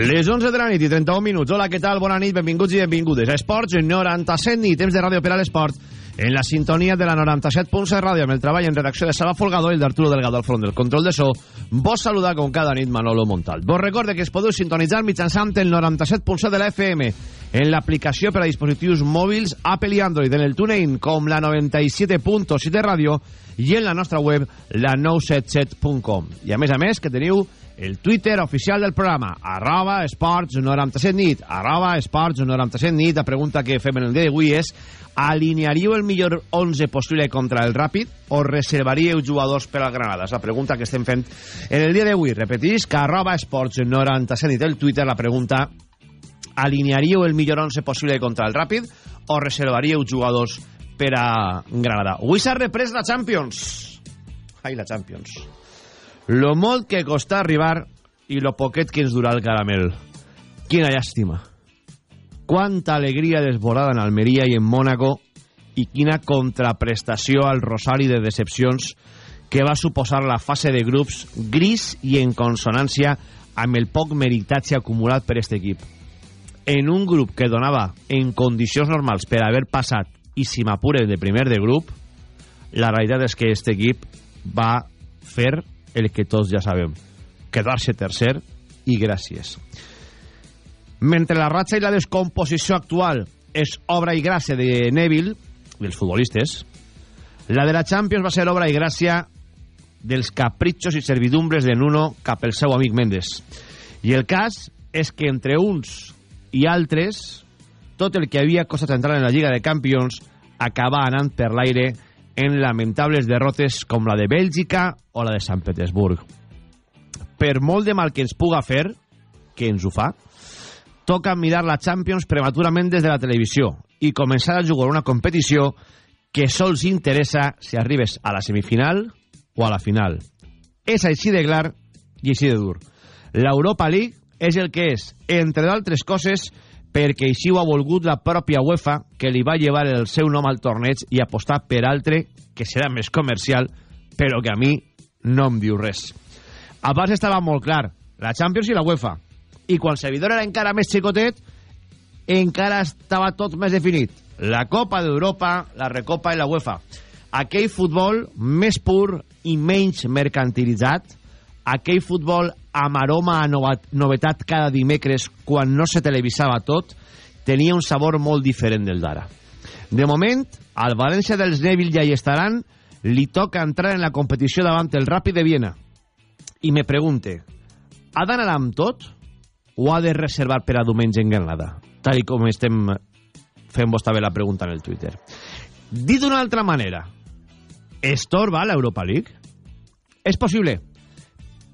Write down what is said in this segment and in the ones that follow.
Les 11 de la nit i 31 minuts. Hola, què tal? Bona nit, benvinguts i benvingudes a Esports 97 nit, temps de ràdio per a l'esport, en la sintonia de la 97.7 ràdio, amb el treball en redacció de Salva Folgado i d'Arturo Delgado al front del control de so. Vos saluda com cada nit Manolo Montal. Vos recorde que es podeu sintonitzar mitjançant el 97.7 de la FM en l'aplicació per a dispositius mòbils Apple i Android, en el TuneIn com la 97.7 de ràdio i en la nostra web la 977.com. I a més a més que teniu el Twitter oficial del programa, arroba esports 97 nit, arroba esports 97 nit. La pregunta que fem en el dia d'avui és alinearíeu el millor 11 possible contra el Ràpid o reservaríeu jugadors per al Granada? És la pregunta que estem fent en el dia d'avui. Repetís que arroba esports 97 nit el Twitter, la pregunta alinearíeu el millor 11 possible contra el Ràpid o reservaríeu jugadors per a Granada? Avui s'ha reprès la Champions. Ai, la Champions. Lo molt que costa arribar i lo poquet que ens durà el caramel. Quina llàstima. Quanta alegria desbordada en Almeria i en Mònaco i quina contraprestació al rosari de decepcions que va suposar la fase de grups gris i en consonància amb el poc meritatge acumulat per aquest equip. En un grup que donava en condicions normals per haver passat i si m'apure de primer de grup, la realitat és que aquest equip va fer el que tots ja sabem. Quedar-se tercer i gràcies. Mentre la ratxa i la descomposició actual és obra i gràcia de Neville, dels futbolistes, la de la Champions va ser obra i gràcia dels capritxos i servidumbres de Nuno cap al seu amic Mendes. I el cas és que entre uns i altres, tot el que havia costat entrar en la Lliga de Campions acaba anant per l'aire en lamentables derrotes com la de Bèlgica o la de Sant Petersburg. Per molt de mal que ens puga fer, que ens ho fa, toca mirar la Champions prematurament des de la televisió i començar a jugar una competició que sols interessa si arribes a la semifinal o a la final. És així de clar i així de dur. L'Europa League és el que és, entre d'altres coses, perquè així ho ha volgut la pròpia UEFA, que li va llevar el seu nom al torneig i apostar per altre, que serà més comercial, però que a mi no em diu res. Abans estava molt clar, la Champions i la UEFA. I quan Servidor era encara més xicotet, encara estava tot més definit. La Copa d'Europa, la Recopa i la UEFA. Aquell futbol més pur i menys mercantilitzat, aquell futbol amb aroma a novetat cada dimecres quan no se televisava tot, tenia un sabor molt diferent del d'ara. De moment, al València dels Neville ja hi estaran, li toca entrar en la competició davant el Ràpid de Viena. I me pregunte, ha d'anar amb tot o ha de reservar per a diumenge en Granada? Tal com estem fent vos també la pregunta en el Twitter. Dit d'una altra manera, estorba l'Europa League? És possible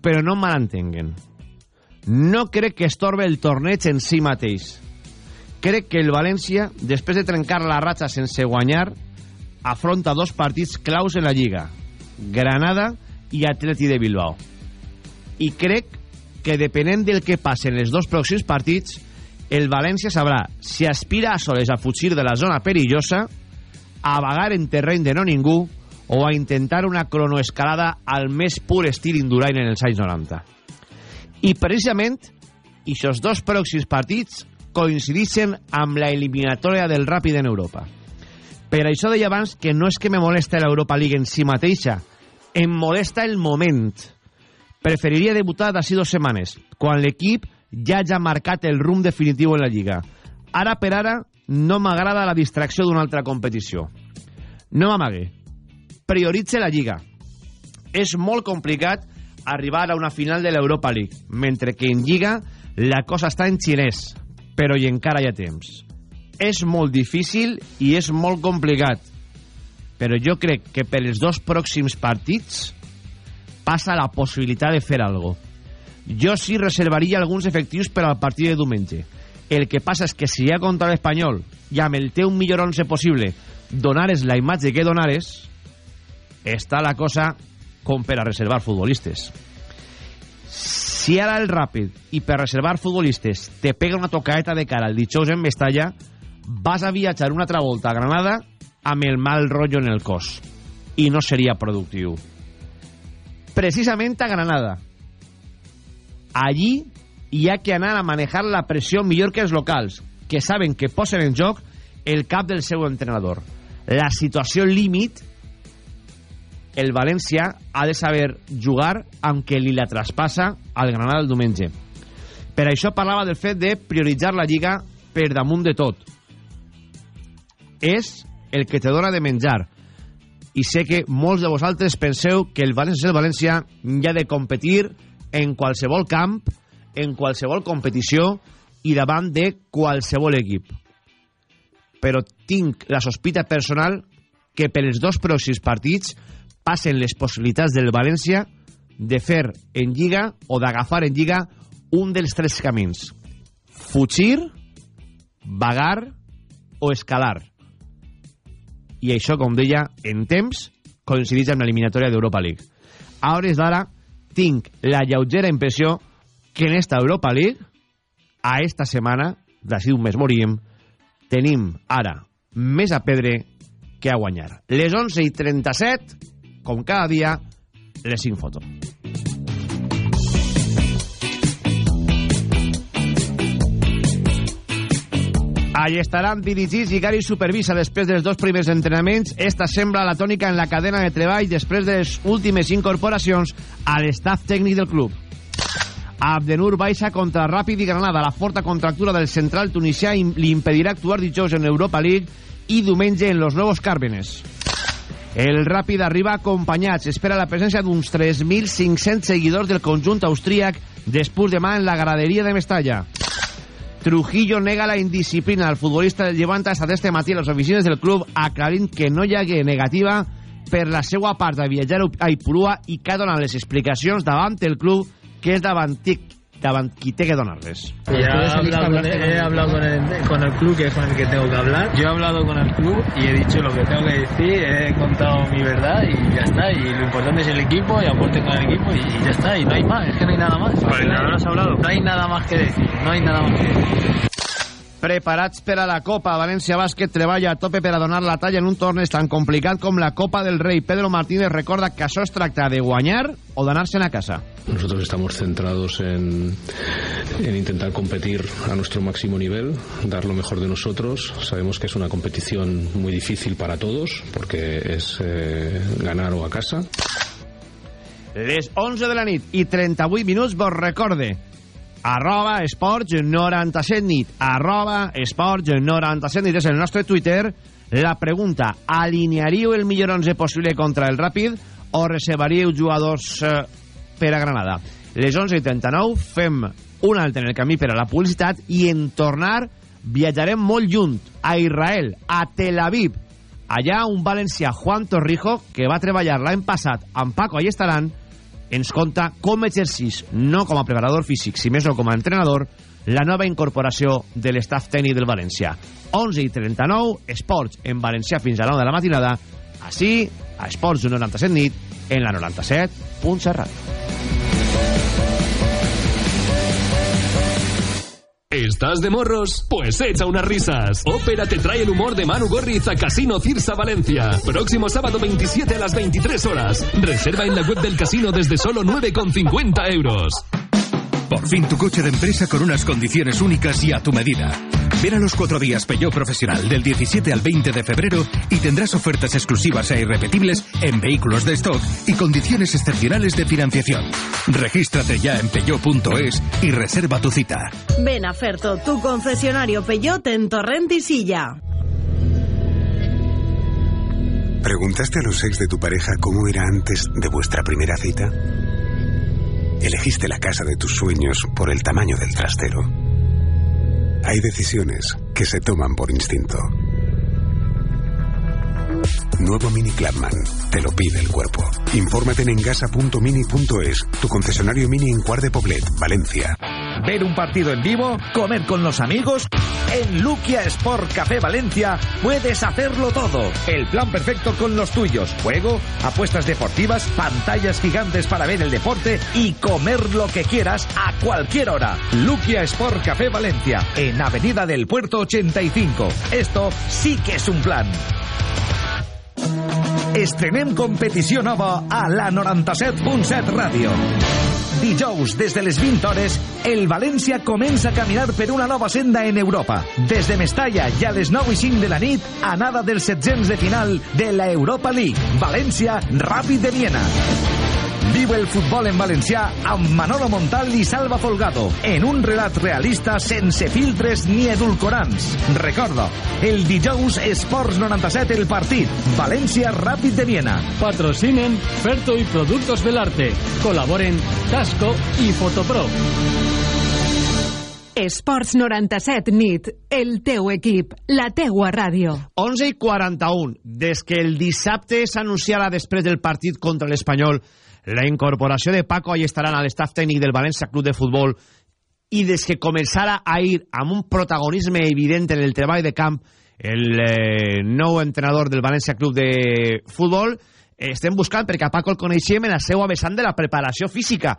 però no malentenguen. No crec que estorbe el torneig en si mateix. Crec que el València, després de trencar la ratxa sense guanyar, afronta dos partits claus en la Lliga. Granada i Atleti de Bilbao. I crec que depenent del que passe en els dos pròxims partits, el València sabrà si aspira a soles a fugir de la zona perillosa, a vagar en terreny de no ningú o a intentar una cronoescalada al més pur estil Indurain en els anys 90. I precisament, aquests dos pròxims partits coincidixen amb la eliminatòria del Ràpid en Europa. Per això deia abans que no és que me molesta l'Europa League en si mateixa, em molesta el moment. Preferiria debutar d'ací dues setmanes, quan l'equip ja ja ha marcat el rumb definitiu en la Lliga. Ara per ara no m'agrada la distracció d'una altra competició. No m'amague prioritze la Lliga. És molt complicat arribar a una final de l'Europa League, mentre que en Lliga la cosa està en xinès, però hi encara hi ha temps. És molt difícil i és molt complicat, però jo crec que per els dos pròxims partits passa la possibilitat de fer alguna cosa. Jo sí reservaria alguns efectius per al partit de diumenge. El que passa és que si hi ha contra l'Espanyol i amb el teu millor 11 possible donares la imatge que donares, està la cosa com per a reservar futbolistes. Si ara el Ràpid i per reservar futbolistes te pega una tocaeta de cara el dijous en Mestalla, vas a viatjar una altra volta a Granada amb el mal rotllo en el cos. I no seria productiu. Precisament a Granada. Allí hi ha que anar a manejar la pressió millor que els locals, que saben que posen en joc el cap del seu entrenador. La situació límit, el València ha de saber jugar amb que li la traspassa al Granada el diumenge. Per això parlava del fet de prioritzar la Lliga per damunt de tot. És el que te dona de menjar. I sé que molts de vosaltres penseu que el València és el València ja de competir en qualsevol camp, en qualsevol competició i davant de qualsevol equip. Però tinc la sospita personal que per els dos pròxims partits passen les possibilitats del València de fer en Lliga o d'agafar en Lliga un dels tres camins. Fugir, vagar o escalar. I això, com deia, en temps coincideix amb l'eliminatòria d'Europa League. A hores d'ara tinc la lleugera impressió que en esta Europa League, a esta setmana, d'ací un mes moríem, tenim ara més a pedre que a guanyar. Les 11 i 37, com cada dia, les 5 fotos. Allí estaran dirigits i Gary supervisa després dels dos primers entrenaments. Esta sembla la tònica en la cadena de treball després de les últimes incorporacions a l'estaf tècnic del club. Abdenur baixa contra Ràpid i Granada. La forta contractura del central tunisià li impedirà actuar dijous en Europa League i diumenge en los Nuevos Cármenes. El Ràpid arriba acompanyat. Espera la presència d'uns 3.500 seguidors del conjunt austríac després demà en la graderia de Mestalla. Trujillo nega la indisciplina. El futbolista del Llevant ha estat este matí a les oficines del club aclarint que no hi hagué negativa per la seva part de viatjar a Ipurua i que ha donat les explicacions davant el club que és davant davant qui té que donarles. Ya he hablado, con, he hablado con, el, con el club, que es con el que tengo que hablar. Yo he hablado con el club y he dicho lo que tengo que decir, he contado mi verdad y ya está. Y lo importante es el equipo y aporte con el equipo y, ya está. Y no hay más, es que no hay nada más. ¿Para nada has hablado? No hay nada más que decir, no hay nada más que decir. Preparats per a la Copa. València Bàsquet treballa a tope per a donar la talla en un torneig tan complicat com la Copa del Rei. Pedro Martínez recorda que això es tracta de guanyar o d'anar-se'n a casa. Nosotros estamos centrados en, en intentar competir a nuestro máximo nivel, dar lo mejor de nosotros. Sabemos que es una competición muy difícil para todos, porque es eh, ganar o a casa. Les 11 de la nit i 38 minuts vos recorde arroba esports 97 nit. Arroba esports 97 nit. És el nostre Twitter. La pregunta, alinearíeu el millor 11 possible contra el Ràpid o reservaríeu jugadors eh, per a Granada? Les 11 i 39 fem un altre en el camí per a la publicitat i en tornar viatjarem molt lluny a Israel, a Tel Aviv. Allà un valencià Juan Torrijo que va treballar l'any passat amb Paco Allestaran ens conta com exercís, no com a preparador físic, si més no com a entrenador, la nova incorporació de l'estaf tècnic del València. 11 i 39, esports en valencià fins a la 9 de la matinada, així, a Esports 97 nit, en la 97.7 ¿Estás de morros? Pues echa unas risas. Ópera te trae el humor de Manu Gorriz a Casino Cirsa Valencia. Próximo sábado 27 a las 23 horas. Reserva en la web del casino desde solo 9,50 euros. Por fin tu coche de empresa con unas condiciones únicas y a tu medida. Ven a los cuatro días Peugeot Profesional del 17 al 20 de febrero y tendrás ofertas exclusivas e irrepetibles en vehículos de stock y condiciones excepcionales de financiación. Regístrate ya en peugeot.es y reserva tu cita. Ven a Ferto, tu concesionario Peugeot en Torrent y Silla. ¿Preguntaste a los ex de tu pareja cómo era antes de vuestra primera cita? Elegiste la casa de tus sueños por el tamaño del trastero. Hay decisiones que se toman por instinto. Nuevo Mini Clubman. Te lo pide el cuerpo. Infórmate en engasa.mini.es, tu concesionario Mini en Cuart de Poblet, Valencia. Ver un partido en vivo, comer con los amigos. En Luquia Sport Café Valencia puedes hacerlo todo. El plan perfecto con los tuyos. Juego, apuestas deportivas, pantallas gigantes para ver el deporte y comer lo que quieras a cualquier hora. Luquia Sport Café Valencia, en Avenida del Puerto 85. Esto sí que es un plan. Estrenem competició nova a la 97.7 Ràdio. Dijous, des de les 20 hores, el València comença a caminar per una nova senda en Europa. Des de Mestalla i a les 9 i 5 de la nit, anada dels setzents de final de la Europa League. València, Ràpid de Viena. Vive el futbol en valencià amb Manolo Montal i Salva Folgado en un relat realista sense filtres ni edulcorants. Recorda, el dijous Esports 97 el partit. València Ràpid de Viena. Patrocinen Ferto y Productos del Arte. Colaboren Tasco y Fotopro. Esports 97 nit, el teu equip, la teua ràdio. 11 i 41. Des que el dissabte s'anunciarà després del partit contra l'Espanyol la incorporació de Paco Allestaran a l'estaf tècnic del València Club de Futbol i des que començara a ir amb un protagonisme evident en el treball de camp el eh, nou entrenador del València Club de Futbol eh, estem buscant perquè a Paco el coneixem en la seva vessant de la preparació física.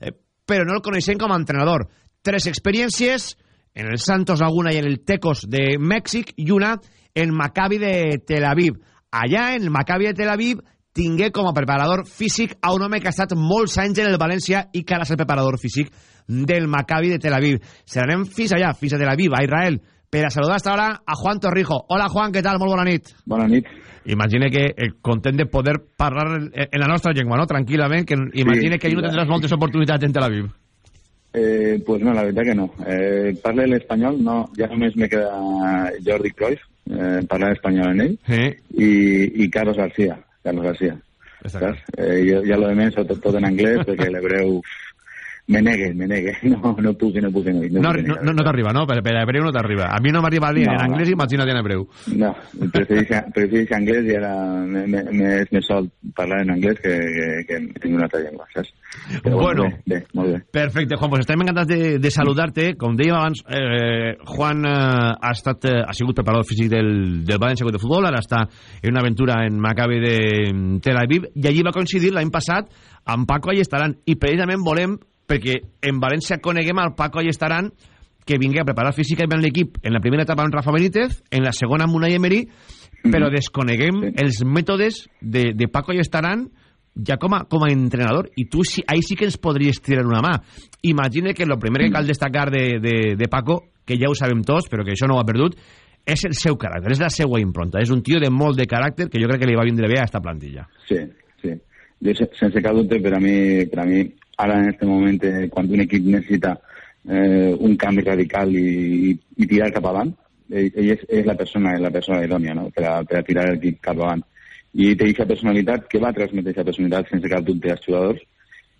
Eh, però no el coneixem com a entrenador. Tres experiències en el Santos Laguna i en el Tecos de Mèxic i una en Maccabi de Tel Aviv. Allà en el Maccabi de Tel Aviv tingué com a preparador físic a un home que ha estat molts anys en el València i que ara és el preparador físic del Maccabi de Tel Aviv. Se n'anem fins allà, fins a Tel Aviv, a Israel, per a saludar hasta ahora a Juan Torrijo. Hola Juan, què tal? Molt bona nit. Bona nit. Imagine que eh, content de poder parlar en la nostra llengua, no? Tranquil·lament, que imagine sí, que ahí no tendràs moltes oportunitats en Tel Aviv. Eh, pues no, la verdad que no. Eh, parle el español, no, ya només me queda Jordi Cruyff, eh, parlar español en ell, sí. y, y Carlos García. Carlos García. Eh, jo, ja lo de més, tot, tot en anglès, perquè l'hebreu me negue, me negue. No, no puc, no puc. No, no, no, no, no t'arriba, no? Per, per hebreu no t'arriba. A mi no m'arriba ni no, en anglès, no. imagina't en hebreu. No, prefereix anglès i ara m'és més sol parlar en anglès que, que, que en una altra llengua, saps? Però, bueno, bé, bé, molt bé. Perfecte, Juan, pues estem encantats de, de saludar-te. Com dèiem abans, eh, Juan eh, ha, estat, eh, ha sigut preparador físic del, del València de Futbol, ara està en una aventura en Maccabi de Tel Aviv, i allí va coincidir l'any passat amb Paco Allestaran, i precisament volem perquè en València coneguem al Paco Allestaran que vingui a preparar físicament l'equip en la primera etapa amb Rafa Benítez, en la segona amb Unai Emery, però desconeguem sí. els mètodes de, de Paco Allestaran ja com a, com a entrenador. I tu sí, ahí sí que ens podries tirar una mà. Imagina que el primer que cal destacar de, de, de Paco, que ja ho sabem tots però que això no ho ha perdut, és el seu caràcter és la seva impronta, és un tio de molt de caràcter que jo crec que li va vindre bé a esta plantilla. Sí, sí, jo sense cap dubte per a mi, per a mi ara en este moment, eh, quan un equip necessita eh, un canvi radical i, i, tirar cap avant, ell, ell és, és la persona, la persona idònia no? per, a, per a tirar l'equip cap avant. I té aquesta personalitat que va transmetre aquesta personalitat sense cap dubte als jugadors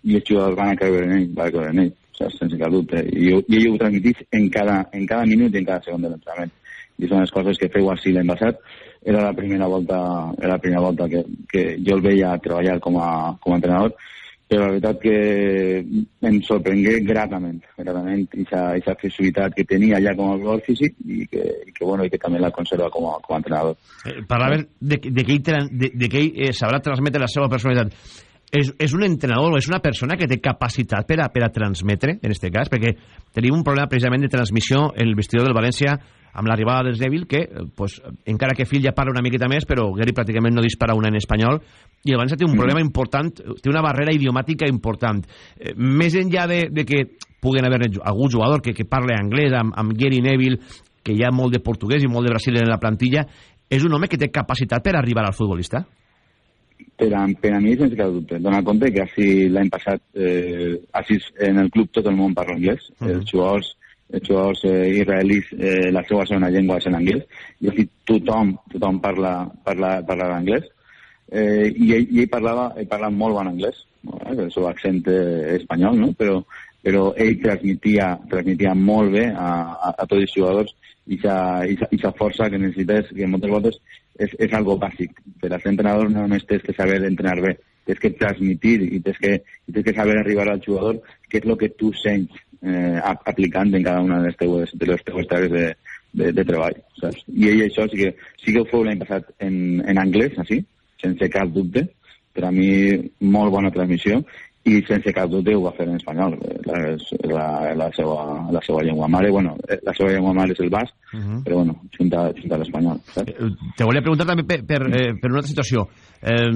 i els jugadors van a creure en ell, van a creure en ell, sense cap dubte. I, i ell ho transmitís en cada, en cada minut i en cada segon de l'entrenament. I són les coses que feu així l'any passat. Era la primera volta, era la primera volta que, que jo el veia treballar com a, com a entrenador però la veritat que em sorprengué gratament, gratament aquesta flexibilitat que tenia ja com a jugador físic i que, i que, bueno, i que també la conserva com a, com a entrenador. Eh, parlaven de, de que de, de que ell eh, sabrà transmetre la seva personalitat. És, és un entrenador és una persona que té capacitat per a, per a transmetre, en aquest cas, perquè tenim un problema precisament de transmissió en el vestidor del València amb l'arribada del Neville, que, eh, pues, encara que Phil ja parla una miqueta més, però Gary pràcticament no dispara una en espanyol, i el València té un mm. problema important, té una barrera idiomàtica important. Eh, més enllà de, de que puguen haver algun jugador que, que parle anglès amb, amb Gary Neville, que hi ha molt de portuguès i molt de brasil en la plantilla, és un home que té capacitat per arribar al futbolista? Per a, per a mi, sense cap dubte. Dóna compte que així l'any passat, eh, així en el club tot el món parla anglès. Uh -huh. Els jugadors els jugadors eh, israelis, eh, la seva segona llengua és l'anglès, i així tothom, tothom parla, parla, parla l'anglès, eh, i, ell, i ell parlava, ell parlava molt bon anglès, eh, el seu accent eh, espanyol, no? però, però ell transmitia, transmitia molt bé a, a, a tots els jugadors i aquesta força que necessites, que moltes voltes és, és algo bàsic. Per a ser entrenador no només tens que saber entrenar bé, tens que transmitir i tens que, i tens que saber arribar al jugador què és el que tu sents eh, aplicant en cada una de les teues, de les teues tarees de, de, de treball, saps? I ell això sí que, sí que ho feu l'any passat en, en anglès, així, sense cap dubte, per a mi molt bona transmissió, i sense cap dubte ho va fer en espanyol la, la, la, seva, la seva llengua mare. Bueno, la seva llengua mare és el basc uh -huh. però bueno, junta, junta l'espanyol eh, te volia preguntar també per, per, eh, per una altra situació. Eh,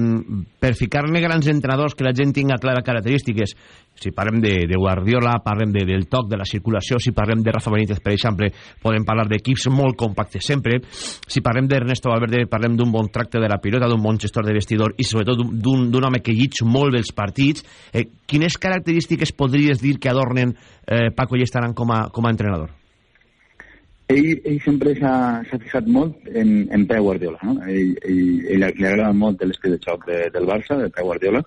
per ficar-ne grans entrenadors que la gent tinga clares característiques si parlem de, de Guardiola, parlem de, del toc, de la circulació, si parlem de Rafa Benítez, per exemple, podem parlar d'equips molt compactes sempre, si parlem d'Ernesto Valverde, parlem d'un bon tracte de la pilota, d'un bon gestor de vestidor i sobretot d'un home que llig molt bé els partits. Eh, quines característiques podries dir que adornen eh, Paco i estaran com a, com a entrenador? Ell, ell sempre s'ha fixat molt en, en Pep Guardiola, no? Ell, ell, ell li agrada molt l'estil de xoc de, del Barça, de Pep Guardiola,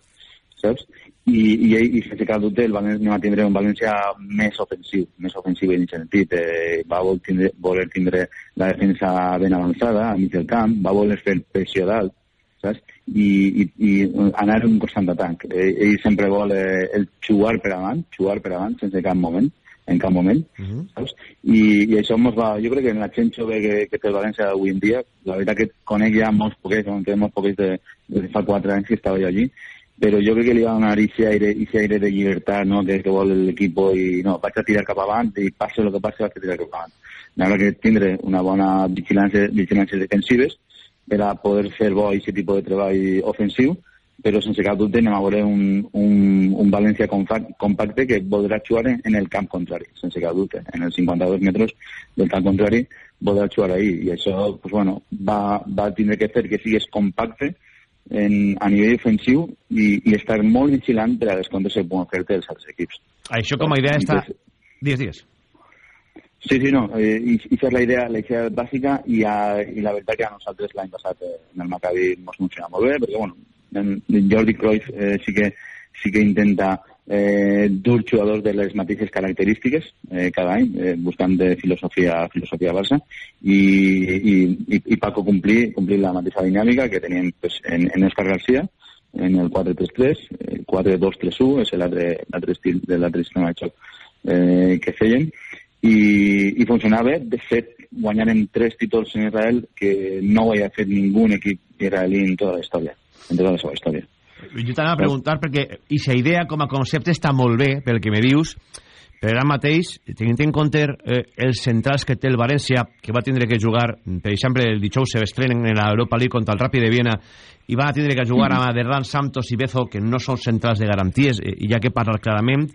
saps? I, i, i sense cap dubte el València no va tindre un València més ofensiu, més ofensiu en aquest sentit. Eh, va voler tindre, voler tindre la defensa ben avançada a mig del camp, va voler fer pressió dalt, saps? I, i, i anar un constant atac. Eh, ell sempre vol eh, el jugar per avant, jugar per avant sense cap moment, en cap moment, uh -huh. saps? I, i això mos va, jo crec que en la gent jove que, que té el València avui en dia, la veritat que conec ja molts poquets, que molts poquets de, de fa quatre anys que estava jo allí, pero yo creo que le iba a donar ese aire, ese aire de libertad ¿no? que, que vol el equipo y no, vaig a tirar cap avant i passe el que passi vaig a tirar cap avant. M'agrada que tindre una bona vigilància, vigilància defensives per a poder fer bo aquest tipus de treball ofensiu, però sense cap dubte anem a veure un, un, un València compacte que voldrà jugar en el camp contrari, sense cap dubte. En els 52 metres del camp contrari voldrà jugar ahí i això pues, bueno, va, va tindre que fer que sigues compacte en, a nivell ofensiu i, i estar molt vigilant per a les contes que poden fer els altres equips. Això com a idea està... Digues, digues. Sí, sí, no, eh, i, i fer la idea, la idea bàsica i, a, i la veritat que a nosaltres l'any passat eh, en el Maccabi ens funciona molt bé, perquè bueno, en, en Jordi Cruyff eh, sí, que, sí que intenta eh, dur jugadors de les mateixes característiques eh, cada any, eh, buscant de filosofia filosofia Barça, i, i, i, i Paco complir, complir la mateixa dinàmica que teníem pues, en, en Oscar García, en el 4-3-3, eh, 4-2-3-1, és l'altre estil de l'altre sistema de eh, que feien, i, i funcionava, de fet, guanyaren tres títols en Israel que no ho havia fet ningú equip israelí en tota la història, en tota la seva història. Jo t'anava a preguntar perquè aquesta idea com a concepte està molt bé, pel que me dius, però ara mateix, tenint en compte eh, els centrals que té el València, que va tindre que jugar, per exemple, el dijous se estrenen en l'Europa League contra el Ràpid de Viena, i va tindre que jugar amb Aderlan, Santos i Bezo, que no són centrals de garanties, i ja que parlar clarament,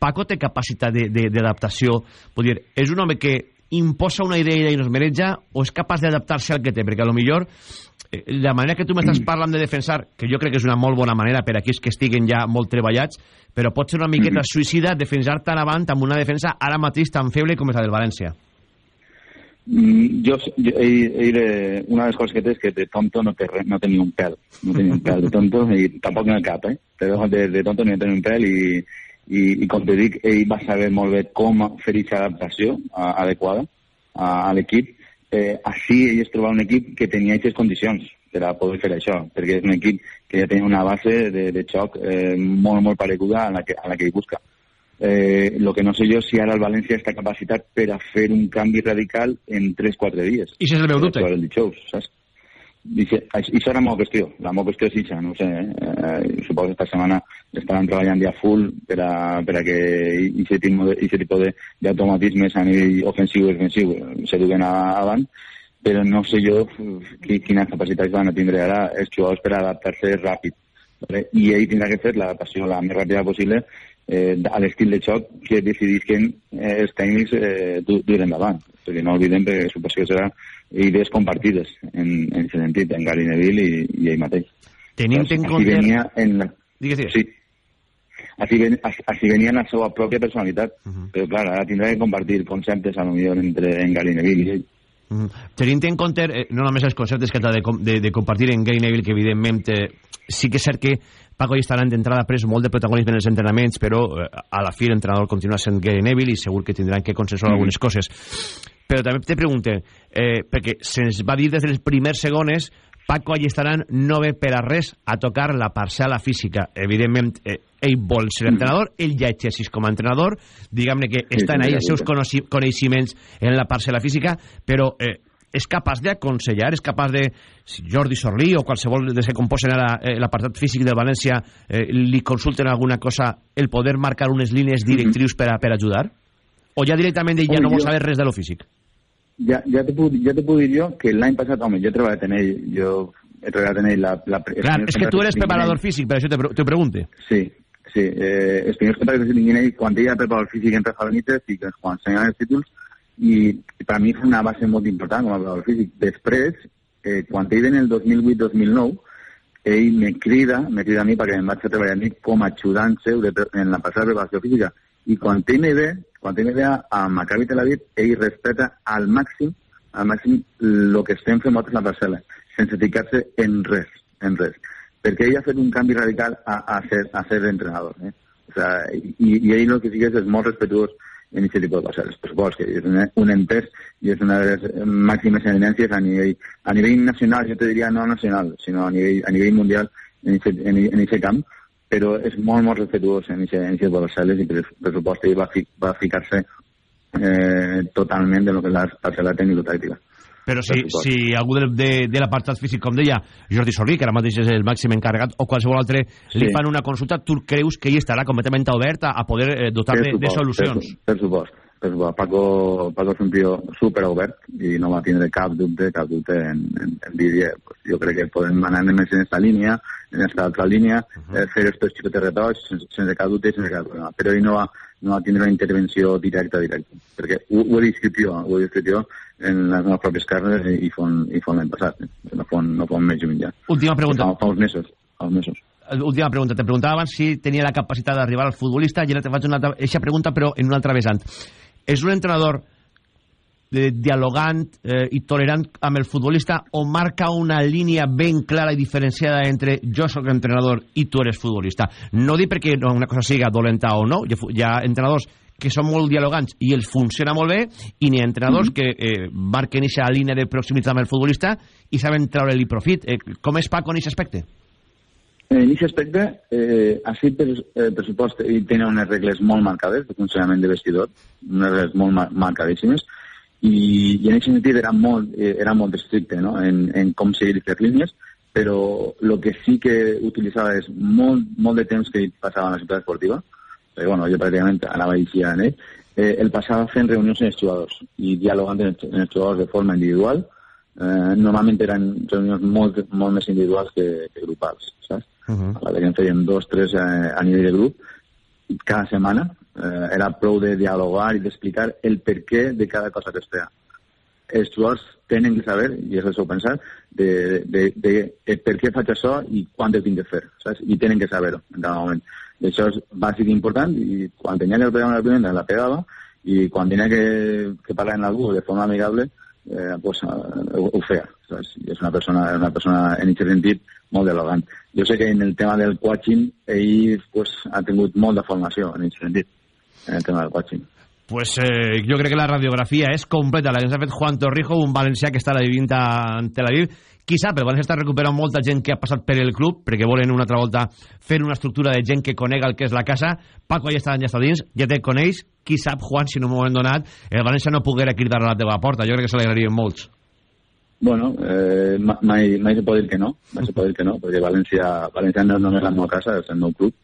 Paco té capacitat d'adaptació, dir, és un home que imposa una idea i nos mereja o és capaç d'adaptar-se al que té, perquè a lo millor Eh, la manera que tu m'estàs parlant de defensar, que jo crec que és una molt bona manera per a aquells que estiguen ja molt treballats, però pot ser una miqueta suïcida defensar tan avant amb una defensa ara mateix tan feble com és la del València. Mm, jo, jo ell, ell, una de les coses que té és que de tonto no, té, no tenia un pèl, no tenia un pèl de tonto, i tampoc en el cap, eh? Però de, de tonto no tenia un pèl i, i, i com te dic, ell va saber molt bé com fer aquesta adaptació a, adequada a, a l'equip eh, així ell es trobava un equip que tenia aquestes condicions per a poder fer això, perquè és un equip que ja tenia una base de, de xoc eh, molt, molt pareguda a la que, a la que ell busca. Eh, lo que no sé jo si ara el València està capacitat per a fer un canvi radical en 3-4 dies. I si és el meu dubte. El dijous, saps? I això serà molt qüestió, la molt qüestió és això, no sé, eh? eh suposo que esta setmana estaran treballant ja full per a, per a que aquest tipus d'automatismes a nivell ofensiu i defensiu se duguen avant, però no sé jo quines capacitats van a tindre ara els jugadors per adaptar-se ràpid. ¿vale? I ell tindrà que fer l'adaptació la més ràpida possible eh, a l'estil de xoc que decidisquen eh, els tècnics eh, dur endavant. Perquè no oblidem que suposo que serà idees compartides en, en aquest sentit, en Gary Neville i, i ell mateix. Tenint en compte... Venia en la... Digues, digues. Sí. Així, ven, així venia en la seva pròpia personalitat, uh -huh. però clar, ara tindrà que compartir conceptes a lo millor entre en Gary Neville i ell. Mm. Tenint en compte eh, no només els conceptes que t'ha de, de, de compartir en Gary Neville, que evidentment eh, sí que és cert que Paco i estarà d'entrada pres molt de protagonisme en els entrenaments, però eh, a la fi l'entrenador continua sent Gary Neville i segur que tindran que consensuar mm. algunes coses però també te pregunte, eh, perquè se'ns va dir des dels primers segones Paco Allestaran no ve per a res a tocar la parcel·la física. Evidentment, eh, ell vol ser entrenador, ell ja exercís com a entrenador, diguem-ne que estan ahí els seus coneixements en la parcel·la física, però eh, és capaç d'aconsellar, és capaç de, si Jordi Sorlí o qualsevol de que composen eh, l'apartat físic del València eh, li consulten alguna cosa, el poder marcar unes línies directrius per a, per ajudar? O ja directament ell ja no vol saber res de lo físic? Ja, ja, te puc, ja te puc dir jo que l'any passat, home, jo he treballat en ell, jo he treballat en ell la... la Clar, és que tu eres preparador físic, per això te, te pregunte. Sí, sí, eh, els primers contactes que tinguin ell, quan ell era preparador físic en Rafa Benítez i que quan s'ensenyaven els títols, i, i per a mi és una base molt important com a preparador físic. Després, eh, quan ell en el 2008-2009, ell me crida, me crida a mi perquè em vaig a treballar a mi com a ajudant seu de, en la passada preparació física. I quan ell me ve, quan ell me ve a, Maccabi Tel Aviv, ell respecta al màxim, al màxim el que estem fent nosaltres a la parcel·la, sense ficar-se en res, en res. Perquè ell ha fet un canvi radical a, a, ser, a ser entrenador. Eh? O sea, i, i ell el que sí que és, és molt en aquest tipus de coses. Per supost que és un, un entès i és una de les màximes eminències a nivell, a nivell nacional, jo te diria no nacional, sinó a nivell, a nivell mundial en aquest camp, però és molt, molt respetuós en de coses i per, per supost ell va, fi, va ficar-se eh, totalment de lo que és la parcel·la tècnico-tàctica però si, si algú de, de, de l'apartat físic, com deia Jordi Solí, que ara mateix és el màxim encarregat, o qualsevol altre, sí. li fan una consulta, tu creus que ell estarà completament obert a, a poder eh, dotar de, de solucions? Per, per supost. Per supost. Paco, Paco és un tio superobert i no va tindre cap dubte, cap dubte en, en, en dir, pues, jo crec que podem anar més en aquesta línia, en aquesta altra línia, uh -huh. eh, fer estos xicotes retocs sense, sense cap dubte i sense cap problema. Però ell no va, no va tindre una intervenció directa, directa. Perquè ho, ho he descrit jo, ho he descrit jo en les meves pròpies carnes i fon, i fon l'any passat. Eh? No fon, no fon més lluny ja. Última pregunta. Fa, fa uns mesos. Fa uns mesos. Última pregunta. Te preguntava abans si tenia la capacitat d'arribar al futbolista i ara te faig una altra, eixa pregunta però en un altre vessant. És un entrenador de, dialogant eh, i tolerant amb el futbolista o marca una línia ben clara i diferenciada entre jo sóc entrenador i tu eres futbolista. No dic perquè una cosa siga dolenta o no, hi ha entrenadors que són molt dialogants i els funciona molt bé i n'hi ha entrenadors mm -hmm. que eh, marquen aquesta línia de proximitat amb el futbolista i saben treure-li profit. Eh, com és Paco en aquest aspecte? En aquest aspecte, eh, així per, eh, per supost, ell tenen unes regles molt marcades de funcionament de vestidor, unes regles molt mar marcadíssimes, i, i en aquest sentit era molt, eh, era molt estricte no? en, en com seguir aquestes línies, però el que sí que utilitzava és molt, molt de temps que passava a la ciutat esportiva, eh, bueno, jo pràcticament anava a ell, eh, el passava fent reunions amb els jugadors i dialogant amb els jugadors de forma individual. Eh, normalment eren reunions molt, molt més individuals que, que grupals, saps? Uh -huh. A la que en feien dos, tres eh, a nivell de grup cada setmana. Eh, era prou de dialogar i d'explicar el per què de cada cosa que es feia. Els jugadors tenen que saber, i és el seu pensar, de, de, de, de per què faig això i quan ho tinc de fer, saps? I tenen que saber-ho en cada moment. I això és bàsic i important i quan tenia que pegar una primera la pegava i quan tenia que, que parlar amb algú de forma amigable eh, pues, eh, ho, ho feia. Saps? I és una persona, una persona en aquest sentit molt dialogant. Jo sé que en el tema del coaching ell pues, ha tingut molt de formació en aquest sentit, en el tema del coaching. Pues eh, jo crec que la radiografia és completa, la que ens ha fet Juan Torrijo, un valencià que està la vivint a Tel Aviv, qui sap, el València està recuperant molta gent que ha passat per el club, perquè volen una altra volta fer una estructura de gent que conega el que és la casa. Paco ja està, ja està dins, ja te coneix. Qui sap, Juan, si no m'ho hem donat, el València no poguera cridar a la teva porta. Jo crec que s'alegrarien molts. Bueno, eh, mai, mai se pot dir que no, mai se pot dir que no, perquè València, València no és només la meva casa, és el meu club,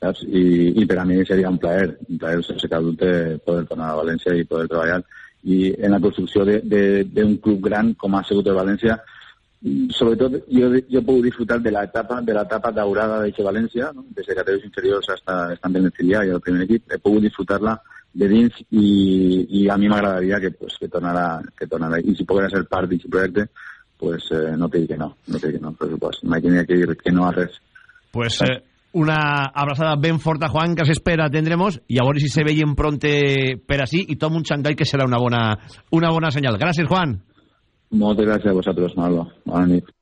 saps? I, i per a mi seria un plaer, un plaer sense cap dubte poder tornar a València i poder treballar. I en la construcció d'un club gran com ha sigut el València, sobretot jo, jo puc disfrutar de l'etapa de l'etapa daurada de València, no? des de categories inferiors hasta estant en el filial i el primer equip, he pogut disfrutar-la de dins i, i a mi m'agradaria que, pues, que, tornara, que tornara. I si poguera ser part d'aquest projecte, pues, eh, no te dic que no, no te dic que no, per supost. Mai tenia que que no a res. Pues eh, una abrazada ben forta, Juan, que s'espera tendremos, i a veure si se veien pronte per així, i tom un xangai que serà una bona, una bona senyal. Gràcies, Juan. Moltes gràcies a vosaltres, Manolo. Bona nit.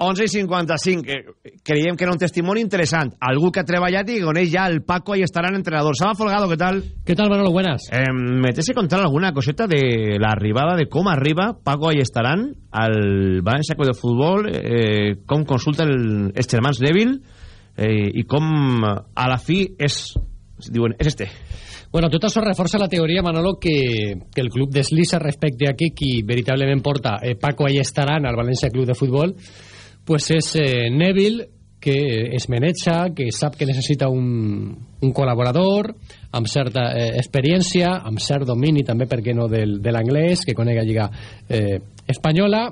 11 i 55. Eh, creiem que era un testimoni interessant. Algú que ha treballat i coneix ja el Paco i estarà en entrenador. Saba Folgado, ¿qué tal? ¿Qué tal, Manolo? Buenas. Eh, ¿Me tienes que contar alguna coseta de la arribada, de cómo arriba Paco y estarán al Valencia Club de Fútbol, eh, com consulta el, este germans Neville eh, i com a la fi és, diuen, és este. Bueno, tot això reforça la teoria, Manolo, que, que el club deslissa respecte a que qui veritablement porta eh, Paco estaran al València Club de Futbol pues és eh, Neville, que es maneja, que sap que necessita un, un col·laborador amb certa eh, experiència, amb cert domini també, per què no, del, de l'anglès, que conega Lliga eh, Espanyola,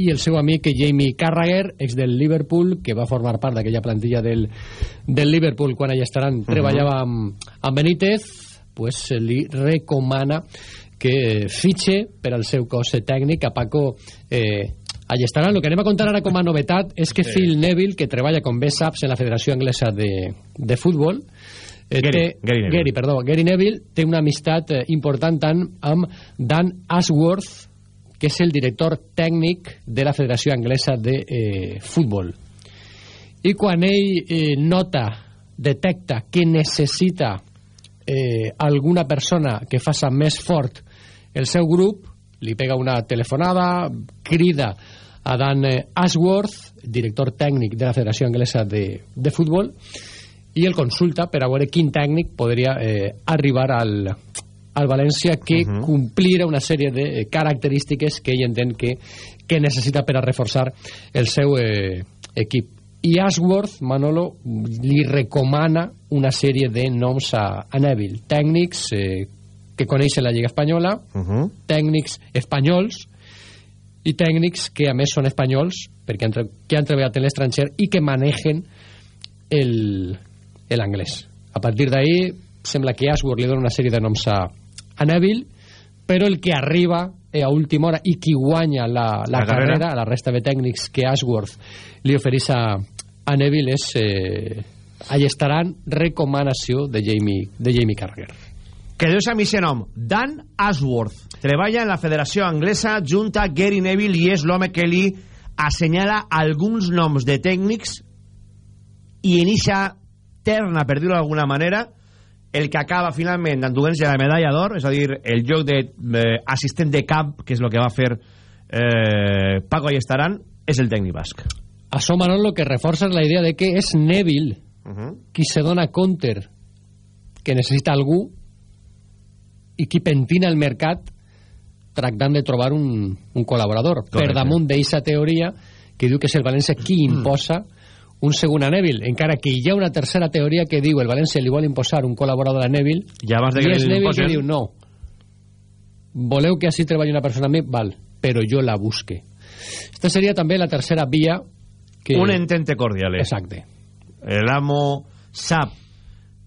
i el seu amic Jamie Carragher, ex del Liverpool, que va formar part d'aquella plantilla del, del Liverpool quan allà estaran, uh -huh. treballava amb, amb Benítez, pues li recomana que fitxe per al seu cos tècnic a Paco eh, Allestaran. El que anem a contar ara com a novetat és que sí. Phil Neville, que treballa com bé saps en la Federació Anglesa de, de Futbol, Eh, Gary, té, Gary, Neville. Gary, perdó, Gary Neville té una amistat eh, important tant amb Dan Ashworth, que és el director tècnic de la Federació Anglesa de eh, Futbol. I quan ell eh, nota, detecta que necessita eh, alguna persona que faça més fort el seu grup, li pega una telefonada, crida a Dan eh, Ashworth, director tècnic de la Federació Anglesa de, de Futbol, i el consulta per a veure quin tècnic podria eh, arribar al, al València que uh -huh. complira una sèrie de característiques que ell entén que, que necessita per a reforçar el seu eh, equip. I Ashworth, Manolo, li recomana una sèrie de noms a, a Neville. Tècnics eh, que coneixen la Lliga Espanyola, uh -huh. tècnics espanyols i tècnics que a més són espanyols perquè han, que han treballat en l'estranger i que manegen el, l'anglès. A partir d'ahir sembla que Ashworth li dona una sèrie de noms a, a Neville, però el que arriba a última hora i qui guanya la, la, la carrera, carrera, la resta de tècnics que Ashworth li ofereix a, a Neville és eh, allestaran recomanació de Jamie, de Jamie Carragher. Que deus a mi ese nom, Dan Ashworth. Treballa en la Federació Anglesa junta Gary Neville i és l'home que li assenyala alguns noms de tècnics i en eixa terna, per dir-ho d'alguna manera, el que acaba finalment enduent-se la medalla d'or, és a dir, el joc d'assistent de, eh, de camp, que és el que va fer eh, Paco Allestaran, és el tècnic basc. Això, Manolo, que reforça la idea de que és Neville uh -huh. qui se dona compte que necessita algú i qui pentina el mercat tractant de trobar un, un col·laborador. Correcte. Per damunt d'eixa teoria que diu que és el València qui mm. imposa mm un segon a Neville, encara que hi ha una tercera teoria que diu el València li vol imposar un col·laborador a Neville ja abans de que i és Neville que diu no. Voleu que així treballi una persona a mi? Val, però jo la busque. Esta seria també la tercera via que... un entente cordial exacte. L'amo sap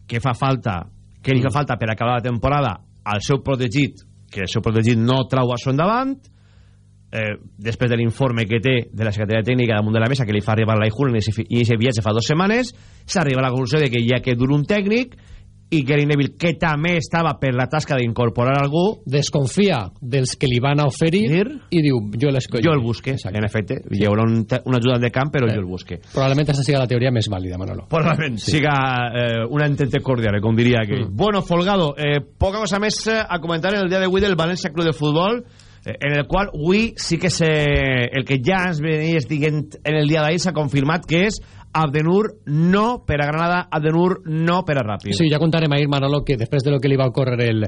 que fa falta que li fa mm. falta per acabar la temporada al seu protegit que el seu protegit no trau això endavant eh, després de l'informe que té de la Secretaria Tècnica damunt de la mesa que li fa arribar l'Aijun i aquest viatge fa dues setmanes s'arriba a la conclusió de que hi ha que dur un tècnic i Gary Neville, que també estava per la tasca d'incorporar algú... Desconfia dels que li van a oferir Dir? i diu, jo l'escollo. Jo el busque, Exacte. en efecte. Sí. Hi haurà un, un ajudant de camp, però eh. jo el busque. Probablement aquesta siga la teoria més vàlida, Manolo. Probablement sí. siga eh, una entente cordial, com diria aquell. Mm. Bueno, Folgado, eh, poca cosa més a comentar en el dia d'avui del València Club de Futbol Eh, en el qual avui sí que se, el que ja ens venies dient en el dia d'ahir s'ha confirmat que és Abdenur no per a Granada, Abdenur no per a Ràpid. Sí, ja contarem ahir, Manolo, que després de lo que li va ocórrer el,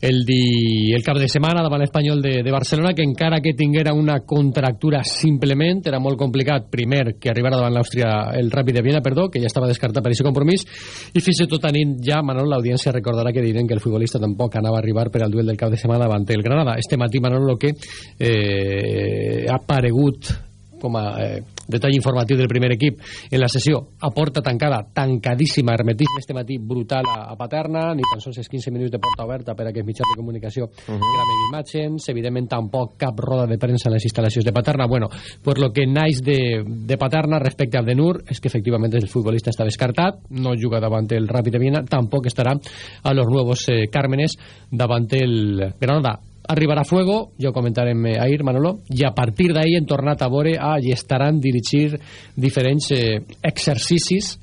el, di, el cap de setmana davant l'Espanyol de, de Barcelona, que encara que tinguera una contractura simplement, era molt complicat, primer, que arribara davant l'Àustria el Ràpid de Viena, perdó, que ja estava descartat per aquest compromís, i fins i tot a nit ja, Manolo, l'audiència recordarà que diuen que el futbolista tampoc anava a arribar per al duel del cap de setmana davant el Granada. Este matí, Manolo, que eh, ha aparegut com a eh, detall informatiu del primer equip en la sessió a porta tancada, tancadíssima hermetisme este matí brutal a, a Paterna ni tan sols 15 minuts de porta oberta per a aquests mitjans de comunicació. Uh -huh. graven imatges evidentment tampoc cap roda de premsa en les instal·lacions de Paterna. Bueno, pues lo que naix de, de Paterna respecte a Abdenur és que efectivament el futbolista està descartat no juga davant el Ràpid de Viena tampoc estarà a los nuevos eh, Cármenes davant el Granada arribarà Fuego, ja ho comentarem eh, ahir, Manolo, i a partir d'ahir hem tornat a veure a, i estaran dirigir diferents eh, exercicis,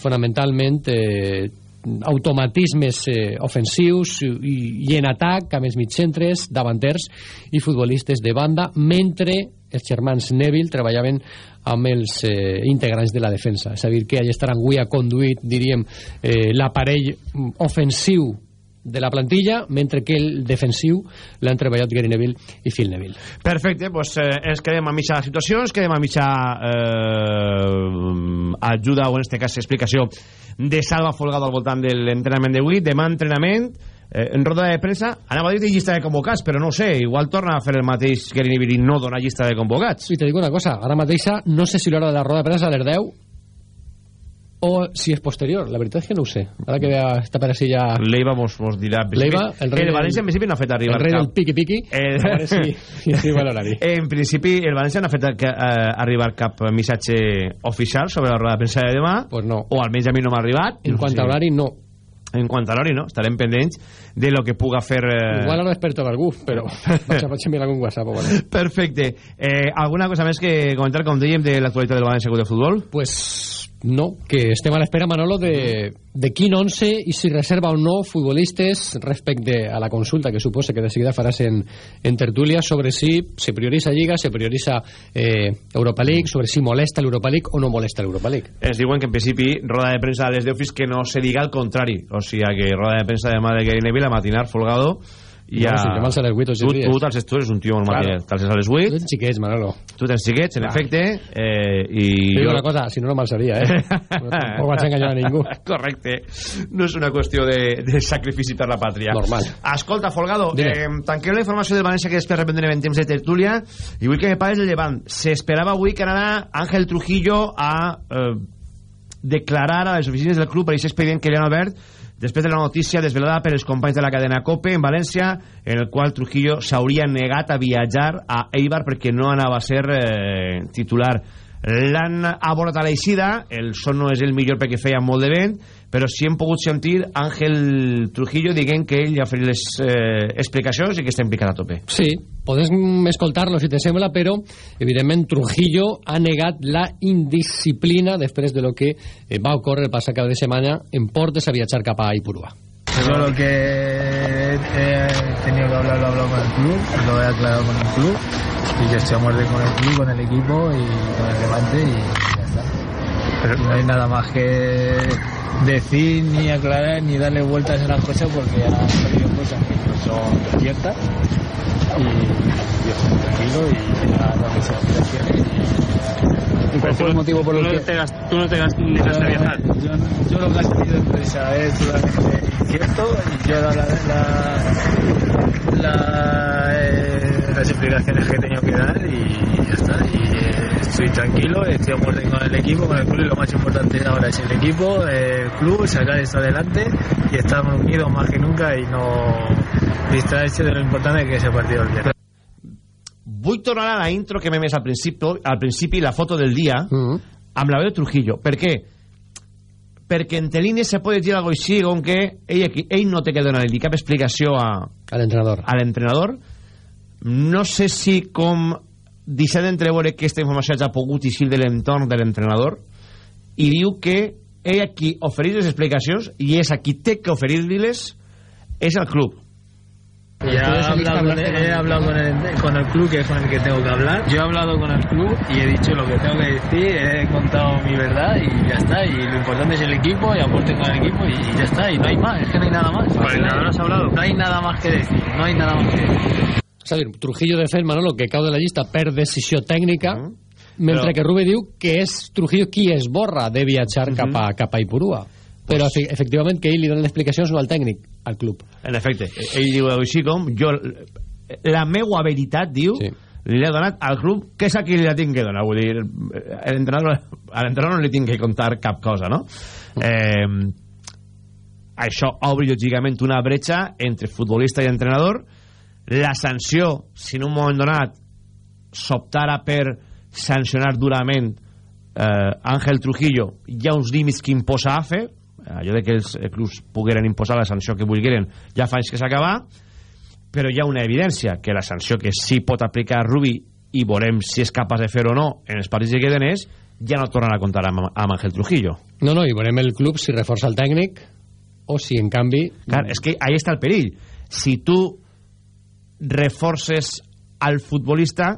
fonamentalment eh, automatismes eh, ofensius i, i en atac amb els mitcentres, davanters i futbolistes de banda, mentre els germans Neville treballaven amb els eh, integrants de la defensa. És a dir, que allà estaran avui ha conduït, diríem, eh, l'aparell ofensiu de la plantilla, mentre que el defensiu l'han treballat Gary Neville i Phil Neville. Perfecte, doncs eh, ens quedem a mitja situació, ens quedem a mitja eh, ajuda o en aquest cas explicació de Salva Folgado al voltant de l'entrenament d'avui, demà entrenament eh, en roda de premsa. Anava a dir de llista de convocats però no sé, igual torna a fer el mateix que l'Inibiri no donar llista de convocats. I te dic una cosa, ara mateixa no sé si l'hora de la roda de premsa a les 10 o si és posterior, la veritat és que no ho sé ara que està per així ja l'Eiva mos, mos dirà l'Eiva, el rei el València en principi no ha fet arribar el rei del piqui-piqui el... a veure si, si arriba l'horari en principi el València no ha fet eh, arribar cap missatge oficial sobre la roda de premsa de demà pues no. o almenys a mi no m'ha arribat en quant a horari no en quant a l'hori, no? Estarem pendents de lo que puga fer... Eh... Igual ara desperto d'algú, però vaig, vaig enviar algun WhatsApp. Vale. Perfecte. Eh, alguna cosa més que comentar, com dèiem, de l'actualitat del València de Futbol? Pues no, que estem a l'espera, Manolo, de, de quin 11 i si reserva o no futbolistes respecte a la consulta que suposa que de seguida faràs en, en tertúlia sobre si se prioritza Lliga, se prioritza eh, Europa League, sobre si molesta l'Europa League o no molesta l'Europa League. Ens diuen que en principi roda de premsa a les 10 que no se diga el contrari, o sigui que roda de premsa de mà de Gary Neville a matinar Folgado i ja... a... No, si a les 8 o 6 tu, dies. tu te'ls tu eres un tio molt Claro. claro. te'ls a les 8 Tu tens xiquets, Manolo. tu tens xiquets, en Clar. efecte eh, i Te digo una cosa, si no, no me'l sabria, eh? No, tampoc vaig enganyar a ningú. Correcte. No és una qüestió de, de sacrifici per la pàtria. Normal. Escolta, Folgado, Dime. eh, tanquem la informació del València que després reprendrem en temps de tertúlia i vull que me pagues el llevant. S'esperava avui que anara Àngel Trujillo a eh, declarar a les oficines del club per aquest expedient que li han obert després de la notícia desvelada per els companys de la cadena COPE en València, en el qual Trujillo s'hauria negat a viatjar a Eibar perquè no anava a ser eh, titular. L'han abordat a l'eixida, el son no és el millor perquè feia molt de vent, però sí hem pogut sentir Àngel Trujillo dient que ell ja ha fet les eh, explicacions i que està implicat a tope. Sí, podem escoltar-lo si te sembla, però evidentment Trujillo ha negat la indisciplina després de lo que eh, va ocórrer el passat cap de setmana en Portes a viatjar cap a Ipurua. Yo lo que he tenido que hablar lo he hablado con el club, lo he aclarado con el club y que estoy a muerte con el club, con el equipo y con el levante y ya está. Pero no hay nada más que decir, ni aclarar, ni darle vueltas a las cosas porque han salido cosas que no son ciertas y yo estoy tranquilo y ya no mis explicaciones y ¿Cuál fue el motivo por el que...? tú no te negaste a viajar. Yo, yo lo que ha salido en prensa es totalmente incierto y yo la, la, la, eh, las explicaciones que he tenido que dar y ya está. Y eh, estoy tranquilo, estoy a muerte con el equipo, con el club y lo más importante ahora es el equipo, el club, sacar esto adelante y estar unidos más que nunca y no distraerse de lo importante que es el partido del viernes. Vull tornar a la intro que m'he més al principi, al principi la foto del dia Mm -hmm. amb la veu de Trujillo. Per què? Perquè entre línies se pot dir algo així com que ell, aquí, ell no té que donar-li cap explicació a, A l'entrenador. a l'entrenador. No sé si com deixar d'entreveure que aquesta informació hagi pogut eixir de l'entorn de l'entrenador i diu que ell a qui oferir les explicacions i és a qui té que oferir-li-les és el club. Ya he hablado, con el, he hablado con, el, con el club, que es con el que tengo que hablar. Yo he hablado con el club y he dicho lo que tengo que decir, he contado mi verdad y ya está. Y lo importante es el equipo y aporte con el equipo y ya está. Y no hay más, es que no hay nada más. ¿Con el entrenador has hablado? No hay nada más que decir, no hay nada más que decir. És a dir, Trujillo de fet, Manolo, que cau de la llista per decisió tècnica, Mm. mentre Però- que Rube diu que és Trujillo qui esborra de viatjar cap, a, cap a Ipurua. Però efe- efectivament que ell li dona explicacions no al tècnic, al club. En efecte, ell diu així com jo, la meua veritat, diu Sí. li he donat al club que és a qui li la tinc que donar vull dir, a l'entrenador a l'entrenador no li tinc que contar cap cosa no? eh, això obre lògicament una bretxa entre futbolista i entrenador la sanció si en un moment donat s'optara per sancionar durament eh, Àngel Trujillo hi ha uns límits que imposa AFE allò de que els eh, clubs pogueren imposar la sanció que volgueren ja fa anys que s'acaba però hi ha una evidència que la sanció que sí pot aplicar Rubi i veurem si és capaç de fer o no en els partits que queden és ja no tornen a comptar amb, amb Ángel Trujillo. No, no, i veurem el club si reforça el tècnic o si, en canvi... Clar, és que ahí està el perill. Si tu reforces al futbolista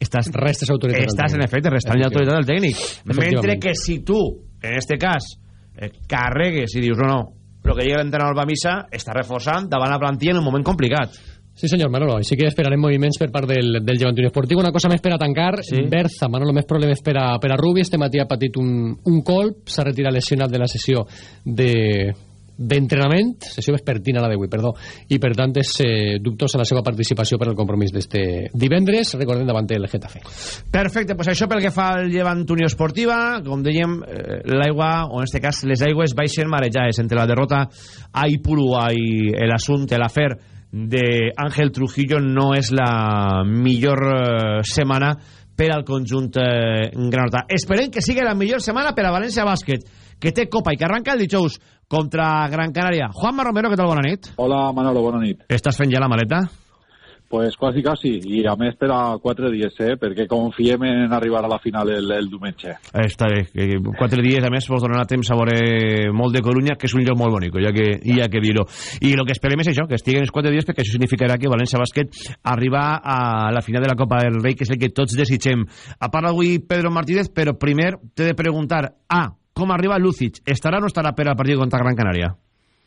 estàs, Restes autoritat estàs en efecte restant l'autoritat del tècnic mentre que si tu en este cas eh, carregues i dius no, no, el que llega l'entrenador va a missa està reforçant davant la plantilla en un moment complicat Sí, senyor Manolo, així que esperarem moviments per part del, del Llevantí Esportiu. Una cosa més per a tancar, Sí. Berza, Manolo, més problemes per a, per a Rubi. Este matí ha patit un, un colp, s'ha retirat lesionat de la sessió de, d'entrenament, sessió vespertina la d'avui, perdó, i per tant és eh, dubtosa la seva participació per al compromís d'este divendres, recordem davant el Getafe. Perfecte, pues això pel que fa al llevant Unió Esportiva, com dèiem, eh, l'aigua, o en este cas les aigües baixen marejades entre la derrota a Ipurua i l'assumpte, l'afer d'Àngel Trujillo no és la millor eh, setmana per al conjunt eh, granota. Esperem que sigui la millor setmana per a València Bàsquet, que té Copa i que arranca el dijous contra Gran Canària. Juanma Romero, què tal? Bona nit. Hola, Manolo, bona nit. Estàs fent ja la maleta? Pues quasi, quasi, i a més per a quatre dies, eh? perquè confiem en arribar a la final el, el diumenge. Està bé, quatre dies, a més, vos donarà temps a veure molt de Corunya, que és un lloc molt bonic, ja que, ja que dir-ho. I el que esperem és això, que estiguen els quatre dies, perquè això significarà que València Bàsquet arriba a la final de la Copa del Rei, que és el que tots desitgem. A part avui Pedro Martínez, però primer t'he de preguntar, A, com arriba Lucic? Estarà o no estarà per al partit contra Gran Canària?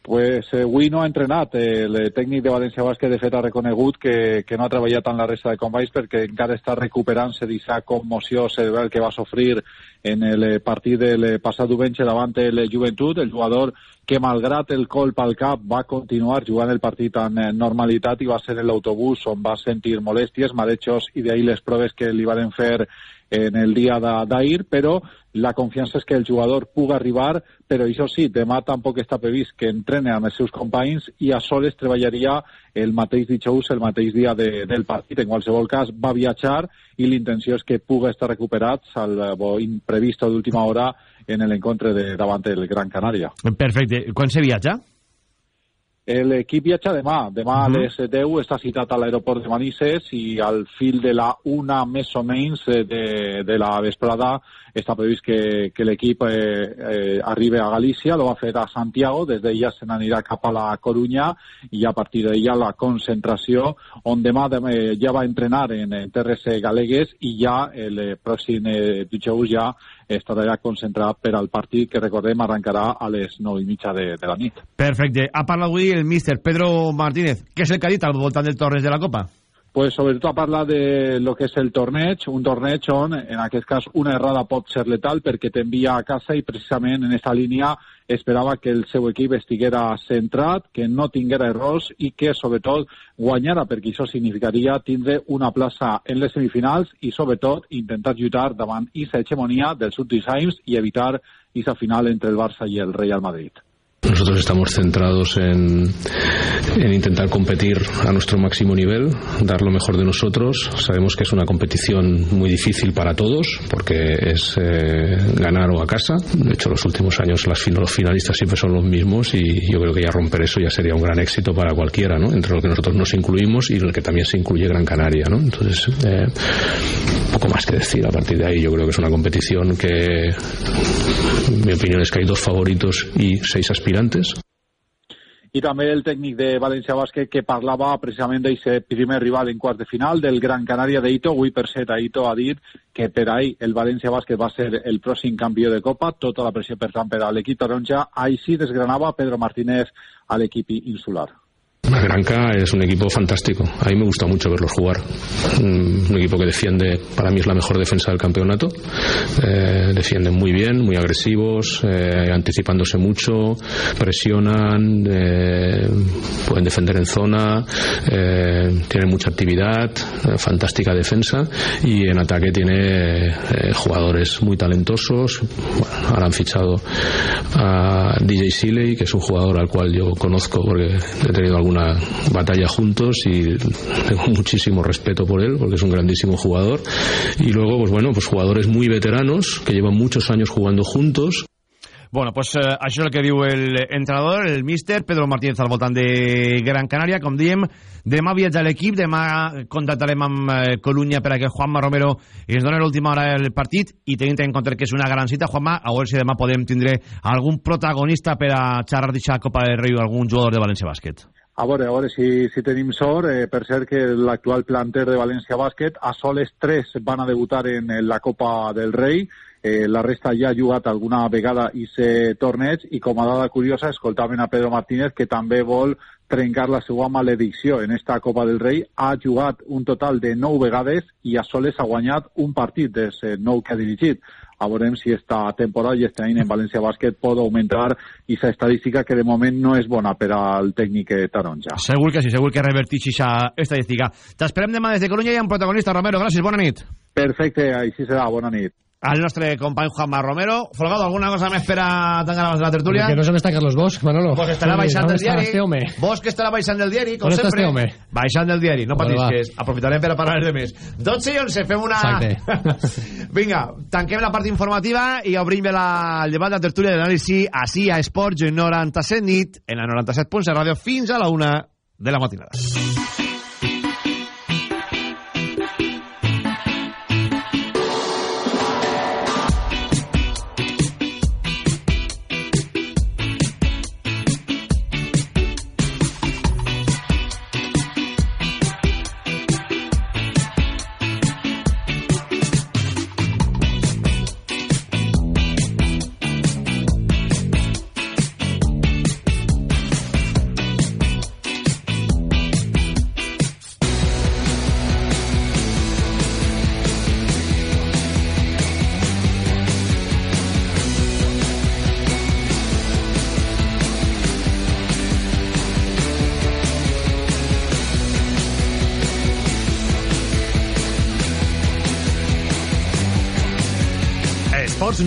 Pues eh, avui no ha entrenat. El tècnic de València Bàsquet de fet ha reconegut que, que no ha treballat en la resta de combats perquè encara està recuperant-se d'aquesta commoció cerebral que va sofrir en el partit del passat diumenge davant el Joventut, el jugador que malgrat el colp al cap va continuar jugant el partit en normalitat i va ser en l'autobús on va sentir molèsties, marejos i d'ahir les proves que li van fer en el dia d'ahir, però la confiança és que el jugador pugui arribar, però això sí, demà tampoc està previst que entrene amb els seus companys i a soles treballaria el mateix dijous, el mateix dia de, del partit. En qualsevol cas, va viatjar i l'intenció és que pugui estar recuperat, salvo imprevisto d'última hora, en l'encontre davant del Gran Canària. Perfecte. Quan se viatja? L'equip viatja demà. Demà a les 10 està citat a l'aeroport de Manises i al fil de la una més o menys de, de la vesprada està previst que, que l'equip eh, eh, arribi a Galícia, lo va fer a Santiago, des d'ella se n'anirà cap a la Corunya i a partir d'ella la concentració, on demà, demà eh, ja va entrenar en, en terres galegues i ja el eh, pròxim eh, dijous ja estarà concentrat per al partit que recordem arrencarà a les 9 i mitja de, de la nit. Perfecte. Ha parlat avui el míster Pedro Martínez. Què és el que ha dit al voltant del torneig de la Copa? pues sobretot a parlar de lo que és el torneig, un torneig on en aquest cas una errada pot ser letal perquè t'envia a casa i precisament en aquesta línia esperava que el seu equip estiguera centrat, que no tinguera errors i que sobretot guanyara perquè això significaria tindre una plaça en les semifinals i sobretot intentar lluitar davant aquesta hegemonia dels últims anys i evitar aquesta final entre el Barça i el Real Madrid. Nosotros estamos centrados en, en, intentar competir a nuestro máximo nivel, dar lo mejor de nosotros. Sabemos que es una competición muy difícil para todos, porque es eh, ganar o a casa. De hecho, los últimos años las, los finalistas siempre son los mismos y yo creo que ya romper eso ya sería un gran éxito para cualquiera, ¿no? entre lo que nosotros nos incluimos y en el que también se incluye Gran Canaria. ¿no? Entonces, eh, poco más que decir a partir de ahí. Yo creo que es una competición que, mi opinión es que hay dos favoritos y seis aspirantes i també el tècnic de València Bàsquet que parlava precisament d'aquest primer rival en quart de final del Gran Canària d'Ito. Avui, per set, Ito ha dit que per ahir el València Bàsquet va ser el pròxim campió de Copa, tota la pressió, per tant, per a l'equip taronja. Així desgranava Pedro Martínez a l'equip insular. La Granca es un equipo fantástico. A mí me gusta mucho verlos jugar. Un, equipo que defiende, para mí es la mejor defensa del campeonato. Eh, defienden muy bien, muy agresivos, eh, anticipándose mucho, presionan, eh, pueden defender en zona, tienen mucha actividad, fantástica defensa y en ataque tiene jugadores muy talentosos. Ahora han fichado a DJ Siley, que es un jugador al cual yo conozco porque he tenido algún una batalla juntos y tengo muchísimo respeto por él porque es un grandísimo jugador y luego pues bueno pues jugadores muy veteranos que llevan muchos años jugando juntos Bueno, pues eh, això és el que diu el entrenador, el míster Pedro Martínez al voltant de Gran Canària. Com diem, demà viatja l'equip, demà contactarem amb eh, Colunya per a que Juanma Romero ens doni l'última hora del partit i tenint en compte que és una gran cita, Juanma, a veure si demà podem tindre algun protagonista per a xerrar d'aquesta Copa del Rei o algun jugador de València Bàsquet. A veure, a veure si, si tenim sort. Eh, per cert que l'actual planter de València Bàsquet, a soles 3 van a debutar en, en la Copa del Rei eh, la resta ja ha jugat alguna vegada i se torneig i com a dada curiosa escoltaven a Pedro Martínez que també vol trencar la seva maledicció en esta Copa del Rei. Ha jugat un total de 9 vegades i a soles ha guanyat un partit dels 9 que ha dirigit. A veurem si esta temporada i este any en València Bàsquet pot augmentar aquesta estadística que de moment no és bona per al tècnic taronja. Segur que sí, segur que revertix aquesta estadística. T'esperem demà des de Coruña i amb protagonista Romero. Gràcies, bona nit. Perfecte, així serà, bona nit. Al nostre company Juanma Romero. Folgado, alguna cosa més per a tancar abans de la tertúlia? Que no se m'està Carlos Bosch, Manolo. Bosch estarà baixant del diari. Este? Bosch estarà baixant del diari, com On està sempre. este home? Baixant del diari, no patis, que aprofitarem per a parlar de més. 12 i 11, fem una... Vinga, tanquem la part informativa i obrim la, el debat de la tertúlia d'anàlisi així a Esports 97 nit, en la 97 punts de ràdio, fins a la una de la matinada.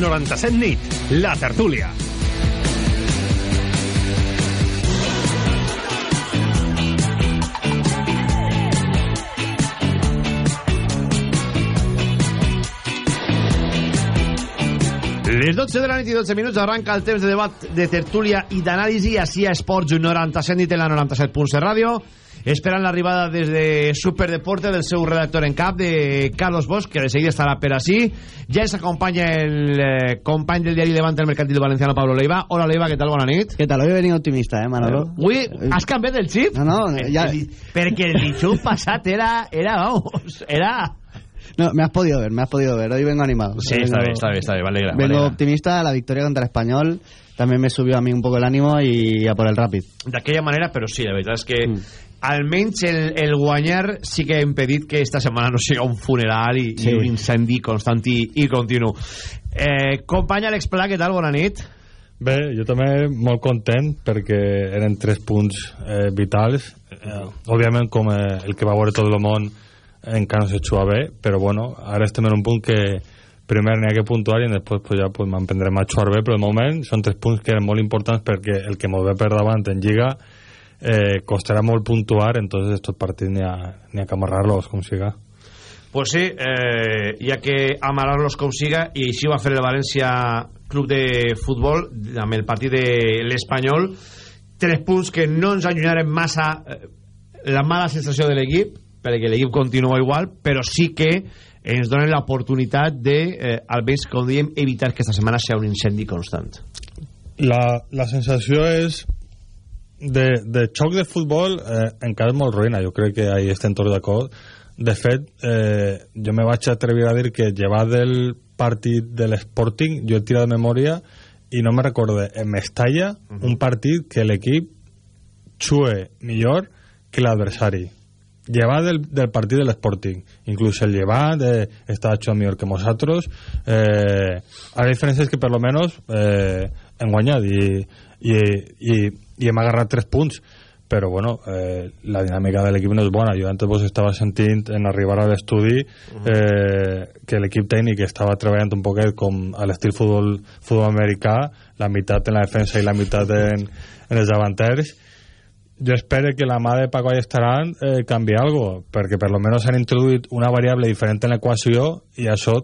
97 nit, la tertúlia. Les 12 de la nit i 12 minuts arranca el temps de debat de tertúlia i d'anàlisi així a Esports 97 nit en la 97 punts de ràdio esperant l'arribada des de Superdeporte del seu redactor en cap de Carlos Bosch que de seguida estarà per així ja ens acompanya el eh, company del diari Levante el Mercantil Valenciano Pablo Leiva Hola Leiva, què tal? Bona nit ¿Qué tal? Hoy he venido optimista, ¿eh, Manolo? Avui has canviat el xip? No, no, ya... perquè el dijous passat era, era, vamos, era... No, me has podido ver, me has podido ver. Hoy vengo animado. Sí, Hoy está vengo- bien, está bien, está bien, me Vengo alegra. optimista, la victoria contra el Español también me subió a mí un poco el ánimo y a por el Rapid. d'aquella manera, però sí, la veritat és que almenys el, el guanyar sí que ha impedit que esta setmana no siga un funeral i, Sí. i un incendi constant i, i continu. Eh, company Àlex Pla, què tal? Bona nit. Bé, jo també molt content perquè eren tres punts eh, vitals. Eh, òbviament, com eh, el que va veure tot el món encara no juga bé, però bueno, ara estem en un punt que primer n'hi ha que puntuar i després pues, ja pues, m'emprendrem a jugar bé, però de moment són tres punts que eren molt importants perquè el que mos ve per davant en Lliga eh, costarà molt puntuar, entonces estos partits n'hi ha, n'hi ha que amarrar-los com siga. Pues sí, eh, hi ha que amarrar-los com siga i així ho va fer el València Club de Futbol amb el partit de l'Espanyol tres punts que no ens allunyaren massa eh, la mala sensació de l'equip perquè l'equip continua igual però sí que ens donen l'oportunitat de, eh, almenys com diem, evitar que esta setmana sigui un incendi constant la, la sensació és de, de xoc de futbol eh, encara és molt ruïna, jo crec que ahí estem tots d'acord. De fet, eh, jo me vaig atrevir a dir que llevat del partit de l'Sporting, jo he tirat de memòria i no me recorde en Mestalla uh -huh. un partit que l'equip xue millor que l'adversari. Llevat del, del partit de l'Sporting inclús el llevat eh, estava xue millor que nosaltres eh, la diferència és que per lo menos eh, hem guanyat i, i, i, i hem agarrat tres punts. Però bueno, eh, la dinàmica de l'equip no és bona. Jo antes vos estava sentint en arribar a l'estudi eh, que l'equip tècnic estava treballant un poquet com a l'estil futbol, futbol americà la meitat en la defensa i la meitat en, en els davanters. Jo espero que la mà de Paco Allestaran eh, canvi algo, perquè per lo menos han introduït una variable diferent en l'equació i això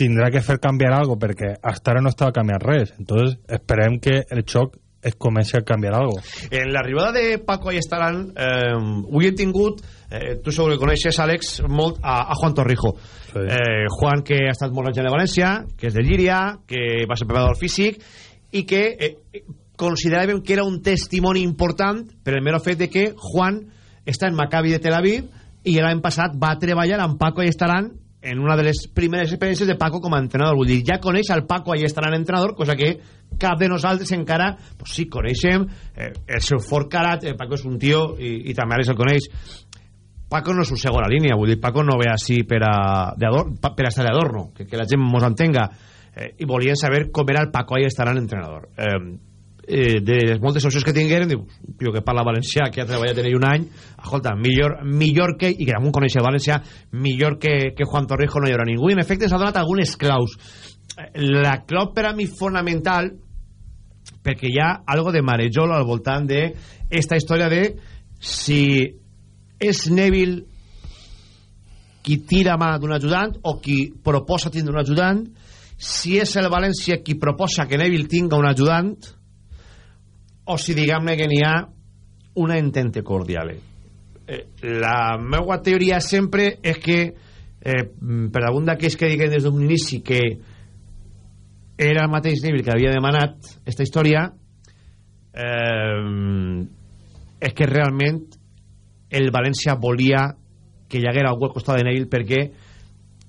tindrà que fer canviar algo perquè hasta ara no estava canviant res. Entonces esperem que el xoc es comenci a canviar algo En l'arribada de Paco Ayestarán, eh, avui hem tingut, eh, tu segur que coneixes, Àlex, molt a, a Juan Torrijo. Sí. Eh, Juan, que ha estat molt anys de València, que és de Llíria, que va ser preparador físic, i que eh, consideràvem que era un testimoni important per el mero fet de que Juan està en Maccabi de Tel Aviv i l'any passat va treballar amb Paco Ayestarán en una de les primeres experiències de Paco com a entrenador. Vull dir, ja coneix el Paco ahí estarà entrenador, cosa que cap de nosaltres encara, pues sí, coneixem eh, el seu fort carat, eh, Paco és un tio i, i també Àlex el coneix. Paco no és un segona línia, vull dir, Paco no ve així per a, de ador, per a estar d'adorno, que, que la gent mos entenga. Eh, I volien saber com era el Paco ahí estarà entrenador. Eh, eh, de les moltes opcions que tingueren diu, tio que parla valencià que ha treballat en ell un any escolta, millor, millor que i que damunt coneix el valencià millor que, que Juan Torrijo no hi haurà ningú. I en efecte s'ha donat algunes claus. La clau per a mi fonamental perquè hi ha algo de marejol al voltant de esta història de si és Neville qui tira mà d'un ajudant o qui proposa tindre un ajudant si és el València qui proposa que Neville tinga un ajudant o si diguem-ne que n'hi ha una entente cordial. Eh, la meva teoria sempre és que eh, per algun d'aquells que diguen des d'un inici que era el mateix Neville que havia demanat esta història eh, és que realment el València volia que hi haguera algú al costat de Neville perquè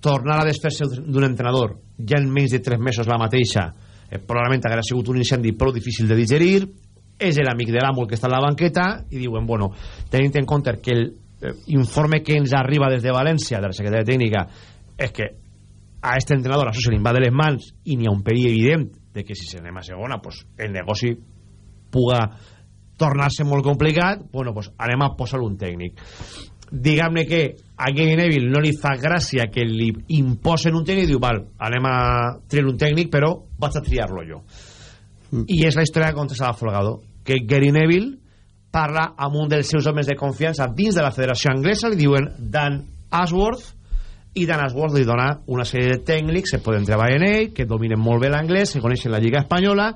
tornar a desfer-se d'un entrenador ja en menys de 3 mesos la mateixa eh, probablement haguera sigut un incendi prou difícil de digerir és l'amic de l'amo el que està a la banqueta i diuen, bueno, tenint en compte que el eh, informe que ens arriba des de València de la secretaria tècnica és que a este entrenador això se li va de les mans i n'hi ha un perill evident de que si se n'anem a segona pues, el negoci puga tornar-se molt complicat bueno, pues, anem a posar un tècnic. Diguem-ne que a Gary Neville no li fa gràcia que li imposen un tècnic i diu, val, anem a triar un tècnic però vaig a triar-lo jo. I és la història que contesta Folgado que Gary Neville parla amb un dels seus homes de confiança dins de la federació anglesa li diuen Dan Ashworth i Dan Ashworth li dona una sèrie de tècnics que poden treballar en ell, que dominen molt bé l'anglès, que coneixen la Lliga Espanyola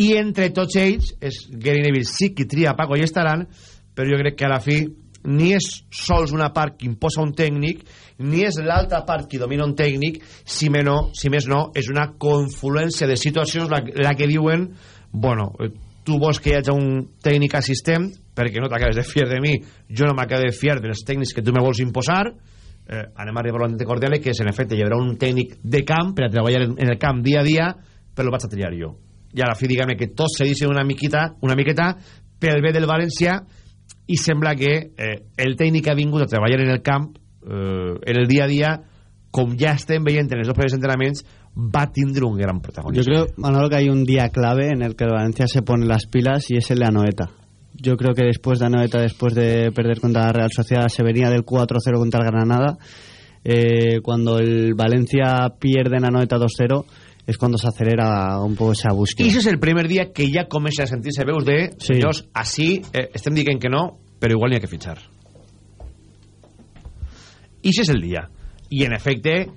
i entre tots ells és Gary Neville sí qui tria Paco i estaran però jo crec que a la fi ni és sols una part qui imposa un tècnic ni és l'altra part qui domina un tècnic si, menor, si més no és una confluència de situacions la, la que diuen bueno, eh, tu vols que hi hagi un tècnic assistent? Perquè no t'acabes de fiar de mi. Jo no m'acabo de fiar dels tècnics que tu me vols imposar. Eh, anem a arribar a l'entente cordial que és en efecte hi haurà un tècnic de camp per a treballar en, el camp dia a dia però el vaig a triar jo. I a la fi diguem que tots se dicen una miqueta, una miqueta pel bé del València i sembla que eh, el tècnic ha vingut a treballar en el camp eh, en el dia a dia com ja estem veient en els dos primers entrenaments va tindre un gran Yo protagonismo creo, Manolo, que hay un día clave en el que el Valencia se pone las pilas y es el de Anoeta. Yo creo que después de Anoeta, después de perder contra la Real Sociedad, se venía del 4-0 contra el Granada. Eh, cuando el Valencia pierde en Anoeta 2-0, es cuando se acelera un poco esa búsqueda. I això és el primer dia que ja comença a sentir-se veus de Sí. senyors, així eh, estem dient que no, però igual n'hi ha que fitxar. I això és el dia. I en efecte,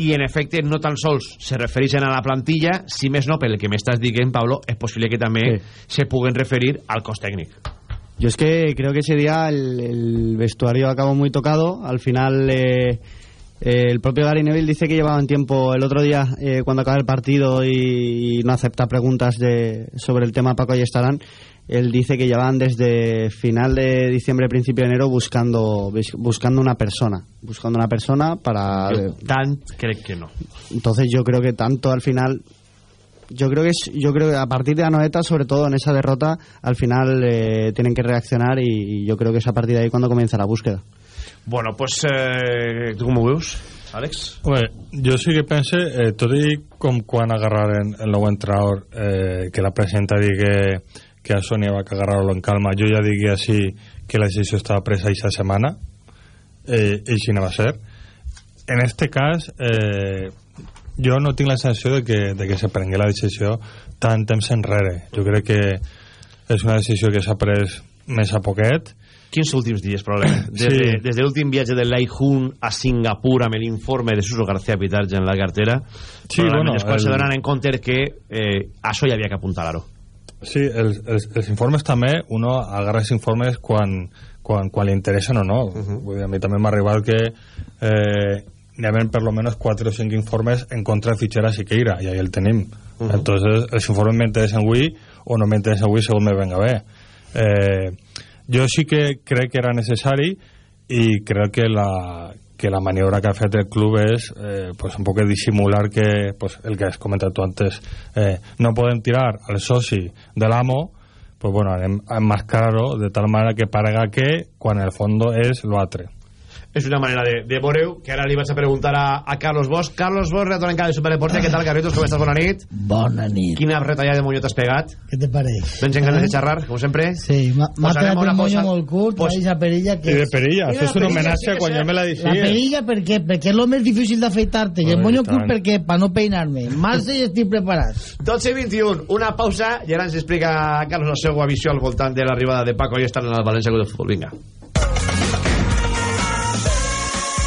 i en efecte no tan sols se refereixen a la plantilla, si més no, pel que m'estàs dient, Pablo, és possible que també se puguen referir al cos tècnic. Yo es que creo que ese día el, el vestuario acabó muy tocado. Al final, eh, eh, el propio Gary Neville dice que llevaban tiempo el otro día, eh, cuando acaba el partido y, y no acepta preguntas de, sobre el tema Paco y estarán. Él dice que llevaban desde final de diciembre, principio de enero buscando bus- buscando una persona, buscando una persona para. Tant crec que no. Entonces yo creo que tanto al final yo creo que es, yo creo que a partir de Anoeta sobre todo en esa derrota al final eh, tienen que reaccionar y, y yo creo que es a partir de ahí cuando comienza la búsqueda Bueno, pues, eh, ho veus, Àlex? Home, jo sí que pense, eh, tot i com quan agarraren el nou entrenador, eh, que la presidenta digui que a Sònia va que agarrar-lo en calma, jo ja digui així que la decisió estava presa aquesta setmana, eh, i així no va ser. En este cas, eh, jo no tinc la sensació de que, de que se prengui la decisió tant temps enrere. Jo crec que és una decisió que s'ha pres més a poquet, Quins últims dies, probablement? Des, Sí. de, des de l'últim viatge de Lai Hun a Singapur amb l'informe de Suso García Pitarja en la cartera, Sí, probablement bueno, és quan el- se donen en compte que eh, això hi havia que apuntar-ho. Sí, els, els, els informes també, uno agarra els informes quan, quan, quan li interessen o no. Vull dir, a mi també m'ha arribat que eh, n'hi ha per lo menos 4 o 5 informes en contra de Fitxera Siqueira, i ahí el tenim. Ujú. Entonces, els informes m'interessen avui o no m'interessen avui segons me venga bé. Eh, jo sí que crec que era necessari i crec que la, que la maniobra que ha fet el club és eh, pues un poc dissimular que pues, el que has comentat tu antes eh, no podem tirar al soci de l'amo pues bueno, anem a enmascarar-ho de tal manera que parega que quan el fondo és l'altre és una manera de, de veure que ara li vaig a preguntar a, a Carlos Bosch Carlos Bosch, retorn en cada Superdeporte, què tal Carlitos, com estàs? Bona nit Bona nit Quina retallada de moño t'has pegat? Què te pareix? Vens en ganes de xerrar, com sempre? Sí, m'ha a un cosa- molt curt, pues- pues, perilla que... i de perilla, això és un homenatge sí quan sea- jo me la La deixia perilla, per què? Perquè és lo més difícil d'afeitar-te. I el moño curt, per què? Per no peinar-me. Marxa i estic preparat. 12 i 21, una pausa i ara ens explica Carlos la seva visió al voltant de l'arribada de Paco i estan en el València Club de Futbol, vinga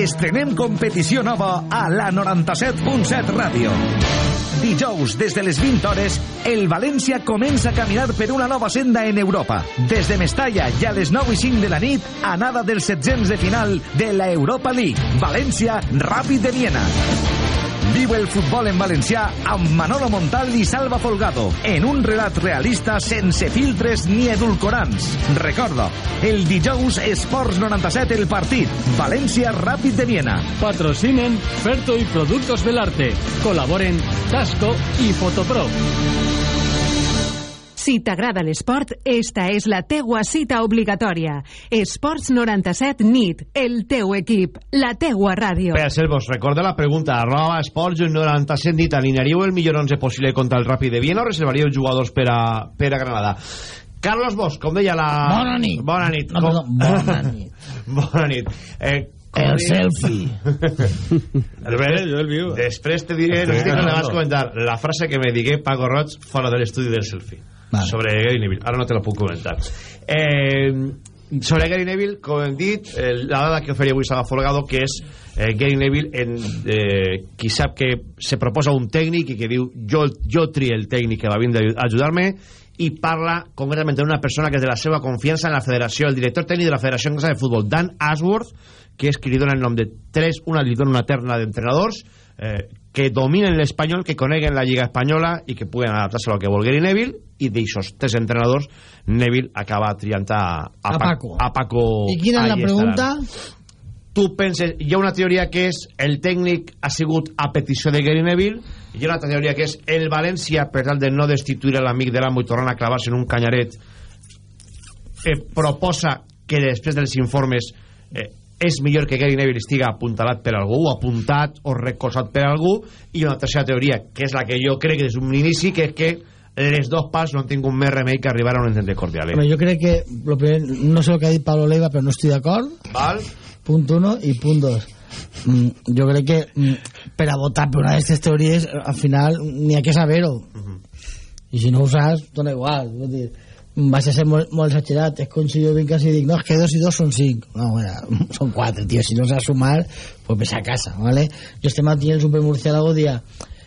Estrenem competició nova a la 97.7 Ràdio. Dijous, des de les 20 hores, el València comença a caminar per una nova senda en Europa. Des de Mestalla i a les 9 i 5 de la nit, anada dels setzents de final de la Europa League. València, Ràpid de Viena. Viu el futbol en valencià amb Manolo Montal i Salva Folgado en un relat realista sense filtres ni edulcorants. Recorda, el dijous Esports 97 el partit. València Ràpid de Viena. Patrocinen Ferto y Productos del Arte. Colaboren Tasco y Fotopro. Si t'agrada l'esport, esta és la teua cita obligatòria. Esports 97 NIT, el teu equip, la teua ràdio. Per ser vos recorda la pregunta arroba esports 97 nit alinearíeu el millor 11 possible contra el Ràpid de Viena o reservaríeu jugadors per a, per a Granada Carlos Bosch, com deia la... Bona nit. Bona nit. No, Com- perdó, bona nit. bona nit. Eh, com El selfie. Albert, jo el viu. Després te diré, no sé si vas comentar, la frase que me digué Paco Roig fora de l'estudi del selfie. Vale. Sobre Gary Neville. Ara no te la puc comentar. Eh, sobre Gary Neville, com hem dit, eh, la dada que oferia avui Sala Folgado, que és eh, Gary Neville, en, eh, qui sap que se proposa un tècnic i que diu jo, jo trie el tècnic que va vindre a ajudar-me i parla concretament d'una persona que és de la seva confiança en la federació, el director tècnic de la Federació Anglesa de Futbol, Dan Ashworth, que és qui li dona el nom de tres, una li dona una terna d'entrenadors eh, que dominen l'espanyol, que coneguen la Lliga Espanyola i que puguen adaptar-se al que Gary Neville i d'aixòs tres entrenadors Neville acaba triant a, a, A Paco. a Paco I quina és la pregunta? estaran. tu penses, hi ha una teoria que és el tècnic ha sigut a petició de Gary Neville hi ha una altra teoria que és el València per tal de no destituir l'amic de l'amo i tornar a clavar-se en un canyaret eh, proposa que després dels informes eh, és millor que Gary Neville estiga apuntalat per algú o apuntat o recolzat per algú i una tercera teoria que és la que jo crec que des d'un inici que és que les dos parts no han tingut més remei que arribar a un entente cordial eh? Bueno, yo creo que lo primer, no sé lo que ha dicho Pablo Leiva, pero no estoy de acuerdo. Val? Punto uno y punto dos. Mm, yo creo que mm, per a votar per una d'aquestes teories al final n'hi ha que saber-ho i si no ho saps dona igual vull dir, vaig a ser molt, molt exagerat és com si jo vinc i dic no, és que dos i dos són cinc no, bueno, són quatre, tio, si no saps sumar pues ves a casa, ¿vale? jo este matí el supermurciélago dia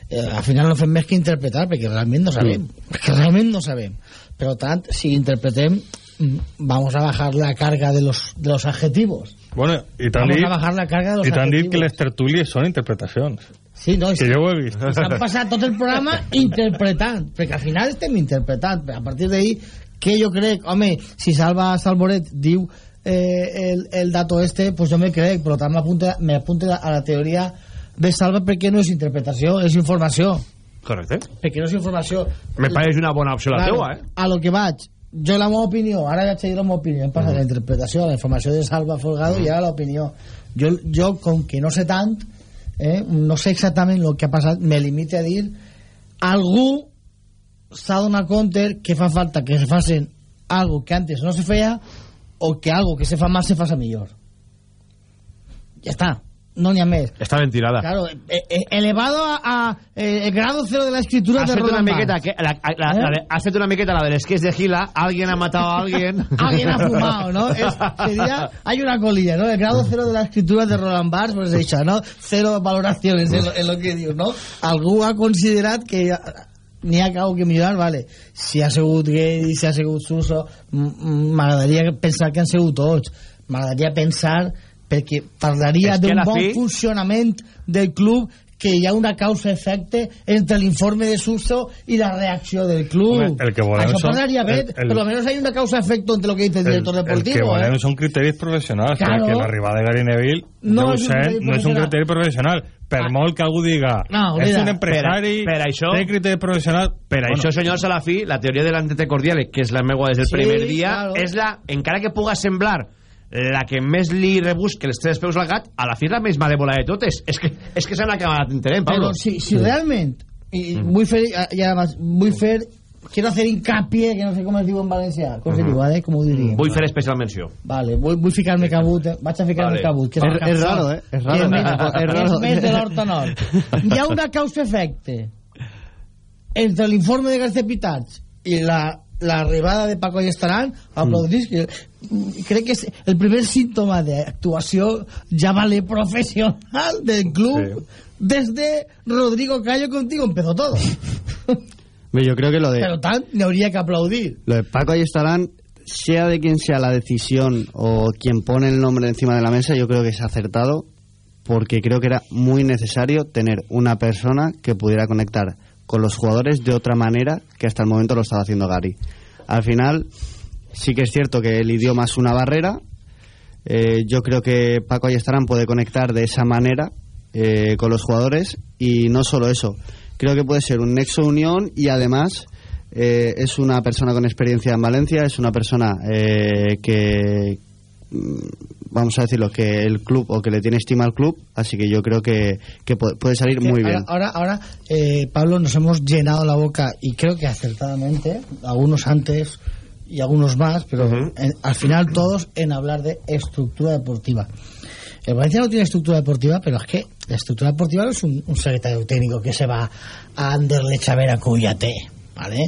eh, al final no fem més que interpretar perquè realment no sabem perquè realment no sabem per tant, si interpretem mm, vamos a bajar la carga de los, de los adjetivos. Bueno, i t'han Vamos dit, a bajar la carga de los t'han dit adjetivos. que les tertúlies són interpretacions. Sí, no, que jo ho he vist. S'han passat tot el programa interpretant, perquè al final estem interpretant. A partir d'ahí, que jo crec, home, si Salva Salvoret diu eh, el, el dato este, pues jo me crec, però també m'apunta a la teoria de Salva perquè no és interpretació, és informació. Correcte. Perquè no és informació. Me pareix una bona opció la Claro, teua, eh? A lo que vaig, jo la meva opinió, ara vaig a dir la meva opinió, em passa Mm. la interpretació, la informació de Salva Folgado i ara l'opinió. Jo, jo, com que no sé tant, eh, no sé exactament el que ha passat, me limite a dir algú s'ha donat compte que fa falta que se facin algo que antes no se feia o que algo que se fa mal se faça millor. Ja està, no n'hi ha més. Està ben tirada. Claro, eh, eh, elevado a, a, eh, el grado cero de la escritura Has de fet una Roland miqueta, Barthes. que, la, la, la, de- has fet una miqueta la de les que es de Gila, alguien ha matado a alguien. Alguien ha fumado, ¿no? Es, sería, hay una colilla, ¿no? El grado cero de la escritura de Roland Barthes, pues he dicho, ¿no? Cero valoraciones en lo, en lo que diu, ¿no? Algú ha considerat que eh, n'hi ha algo que millorar, vale. Si ha sigut gay, si ha sigut Suso, m'agradaria pensar que han sigut tots. M'agradaria pensar, perquè parlaria que d'un bon fi- funcionament del club que hi ha una causa-efecte entre l'informe de Suso i la reacció del club. Home, el que volem Això són- parlaria bé, el- el- per lo menos hay una causa-efecto entre lo que dice el director el que deportivo. volem ¿eh? són criteris professionals Claro. perquè l'arribada de Gary Neville No no, és un no és un criteri professional per molt que algú diga No, és un empresari Per- per això- té criteri professional Per Bueno, això, senyors, a la fi, la teoria de l'antete cordiale, que és la meua des del Sí, primer dia, claro. és la, encara que puga semblar la que més li rebusque els tres peus al gat, a la fi és la més malèvola de totes. És que, és que s'han acabat entenent, Pablo. Pero si, si realmente, y muy fer, y además, muy fer, quiero hacer hincapié, que no sé cómo es digo en Valencia, ¿cómo se Ujú. digo, ¿vale? Como diría. Vull fer especial menció. Vale, voy, voy a ficarme cabut, eh. vaig a ficarme Vale. cabut. Que Es- la es cançó, raro, eh? Es raro. que És més, Es raro. és més de l'Horta Nord. Hi ha una causa-efecte entre l'informe de García Pitats i la l'arribada de Paco Llestarán aplaudís que crec que és el primer símptoma d'actuació ja vale professional del club desde Rodrigo Callo contigo empezó todo. Yo creo que lo de, pero tant n'hi hauria que aplaudir. lo de Paco y estarán, sea de quien sea la decisión o quien pone el nombre encima de la mesa, yo creo que es acertado porque creo que era muy necesario tener una persona que pudiera conectar con los jugadores de otra manera que hasta el momento lo estaba haciendo Gary. Al final, sí que es cierto que el idioma es una barrera. Eh, yo creo que Paco Ayestarán puede conectar de esa manera eh, con los jugadores y no solo eso. Creo que puede ser un nexo unión y además eh, es una persona con experiencia en Valencia, es una persona eh, que, vamos a decirlo, que el club o que le tiene estima al club, así que yo creo que, que pu- puede salir muy ahora, bien. Ahora, ahora eh, Pablo, nos hemos llenado la boca y creo que acertadamente, algunos antes y algunos más, pero en- al final todos en hablar de estructura deportiva. El Valencia no tiene estructura deportiva, pero es que la estructura deportiva no es un, un secretario técnico que se va a Anderlecht a ver a Cuyate, ¿vale?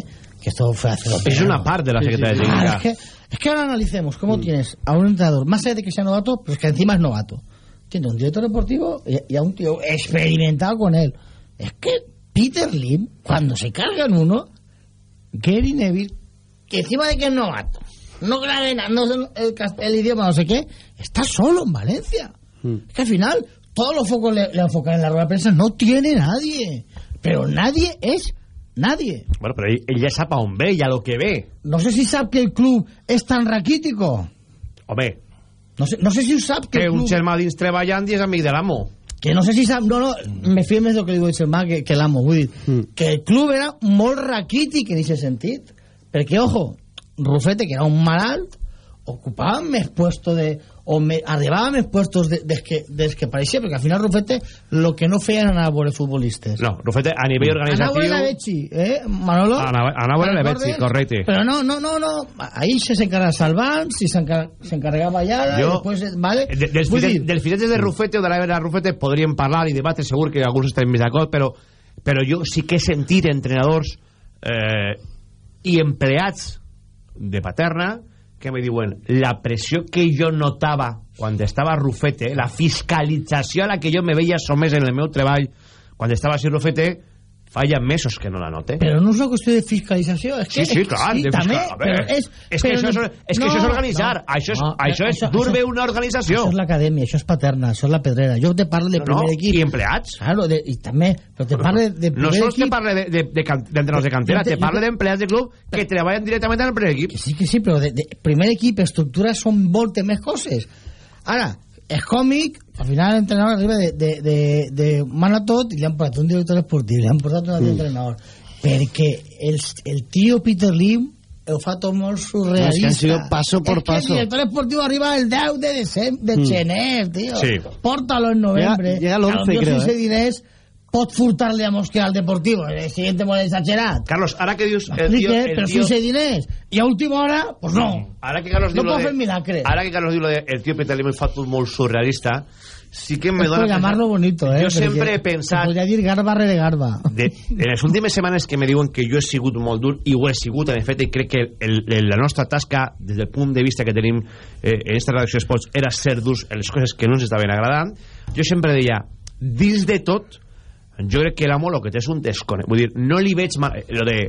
Que esto fue hace dos És una veranos. part de la secretaria Ah, técnica. es, que, es que ahora analicemos cómo tienes a un entrenador, más allá de que sea novato, pero es que encima es novato. Tiene un director deportivo y, a un tío experimentado con él. Es que Peter Lim, cuando se carga en uno, Gary Neville, que encima de que es novato, no grave nada, no el, el idioma, no sé qué, está solo en Valencia. Es que al final, todos los focos le, le enfocan en la rueda de prensa, no tiene nadie. Pero nadie es nadie. Bueno, però ell, ell ja sap a on ve i a lo que ve. No sé si sap que el club és tan raquítico. Home, No sé, no sé si ho sap que que el un club... germà dins treballant i és amic de l'amo. Que no sé si sap... No, no, me fio més del que li diu el germà que, que l'amo. Vull dir, que el club era molt raquític en aquest sentit. Perquè, ojo, Rufete, que era un malalt, ocupava més puestos de... o me, arribava a més puestos de, des, que, des que pareixia, perquè al final Rufete lo que no feia era anar a veure futbolistes. No, Rufete, a nivell Anava a organitzatiu... la Betxi, eh, Manolo? Anava- a la correcte. Pero no, no, no, no. Ahí se encargaba Salván, si se, encar se encargaba Ayala, Jo- eh, ¿vale? De, dels, fitxatges, dels fitxatges de Rufete o de l'era Rufete podríem parlar i debatre, segur que alguns estarem més d'acord, però, però jo sí que he sentit entrenadors eh, i empleats de Paterna que me diuen la pressió que jo notava quan estava Rufete, la fiscalització a la que jo me veia somès en el meu treball quan estava així Rufete, fa ja mesos que no la note. Però no és una qüestió de fiscalització. És que, Sí, sí, clar, Sí, també, però és, és que això és- no- és que això és organitzar, això és- això és dur bé una organització. Això és l'acadèmia, això és paterna, això és la pedrera. Jo te parlo de No, primer no, equip. i empleats. Claro, de, i també, però te parlo de primer No sols te equip. parle de, de, de, d'entrenadors de cantera, te- te te- d'empleats de club que treballen directament en el primer equip. Que sí, que sí, però de, de primer equip, estructura, són moltes més coses. Ara, és còmic, al final l'entrenador arriba de, de, de, de mano a tot i li han portat un director esportiu, li han portat un altre Mm. entrenador. Perquè el, el tio Peter Lim ho fa tot molt surrealista. No, és que han sido paso por que paso. el director esportiu arriba el 10 de, decem- de Mm. gener, tio. Sí. Pórtalo en noviembre. Llega- llega el 11, A lo millor creo, sense eh. diners pot furtar-li a Mosquera al Deportivo. El siguiente molt exagerat. Carlos, ara que dius... El tio, el però tio, sense diners. I a última hora, pues no. Ara que Carlos No diu pot de, fer milagre. Ara que Carlos diu lo de el tio Peter Lim fa tot molt surrealista, sí que me Es dona... llamarlo bonito, eh. Jo sempre he pensat... podria dir garba rere garba. de, en les últimes setmanes que me diuen que jo he sigut molt dur i ho he sigut en efecte i crec que el, el, la nostra tasca des del punt de vista que tenim eh, en esta redacció d'esports era ser durs en les coses que no ens estaven agradant jo sempre deia dins de tot jo crec que l'amo el que té és un desconec vull dir, no li veig mal, lo de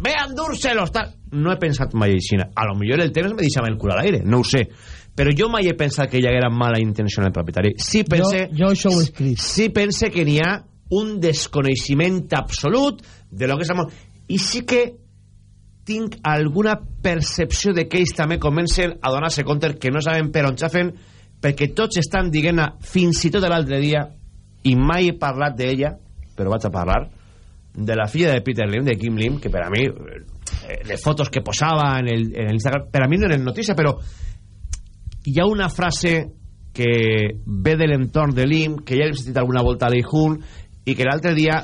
ve a endur-se-los tal. no he pensat mai així a lo millor el temps me deixava el cul a l'aire no ho sé. Però jo mai he pensat que hi haguera mala intenció en el propietari sí pense, Jo, jo això ho he escrit. sí pense que n'hi ha un desconeixement absolut de lo que és l'amor i sí que tinc alguna percepció de que ells també comencen a donar-se compte que no saben per on xafen perquè tots estan dient fins i tot l'altre dia i mai he parlat d'ella però vaig a parlar de la filla de Peter Lim, de Kim Lim que per a mi eh, les fotos que posava en el, en el Instagram, per a mi no eren notícia però hi ha una frase que ve de l'entorn de Lim que ja hem sentit alguna volta a Deihun i que l'altre dia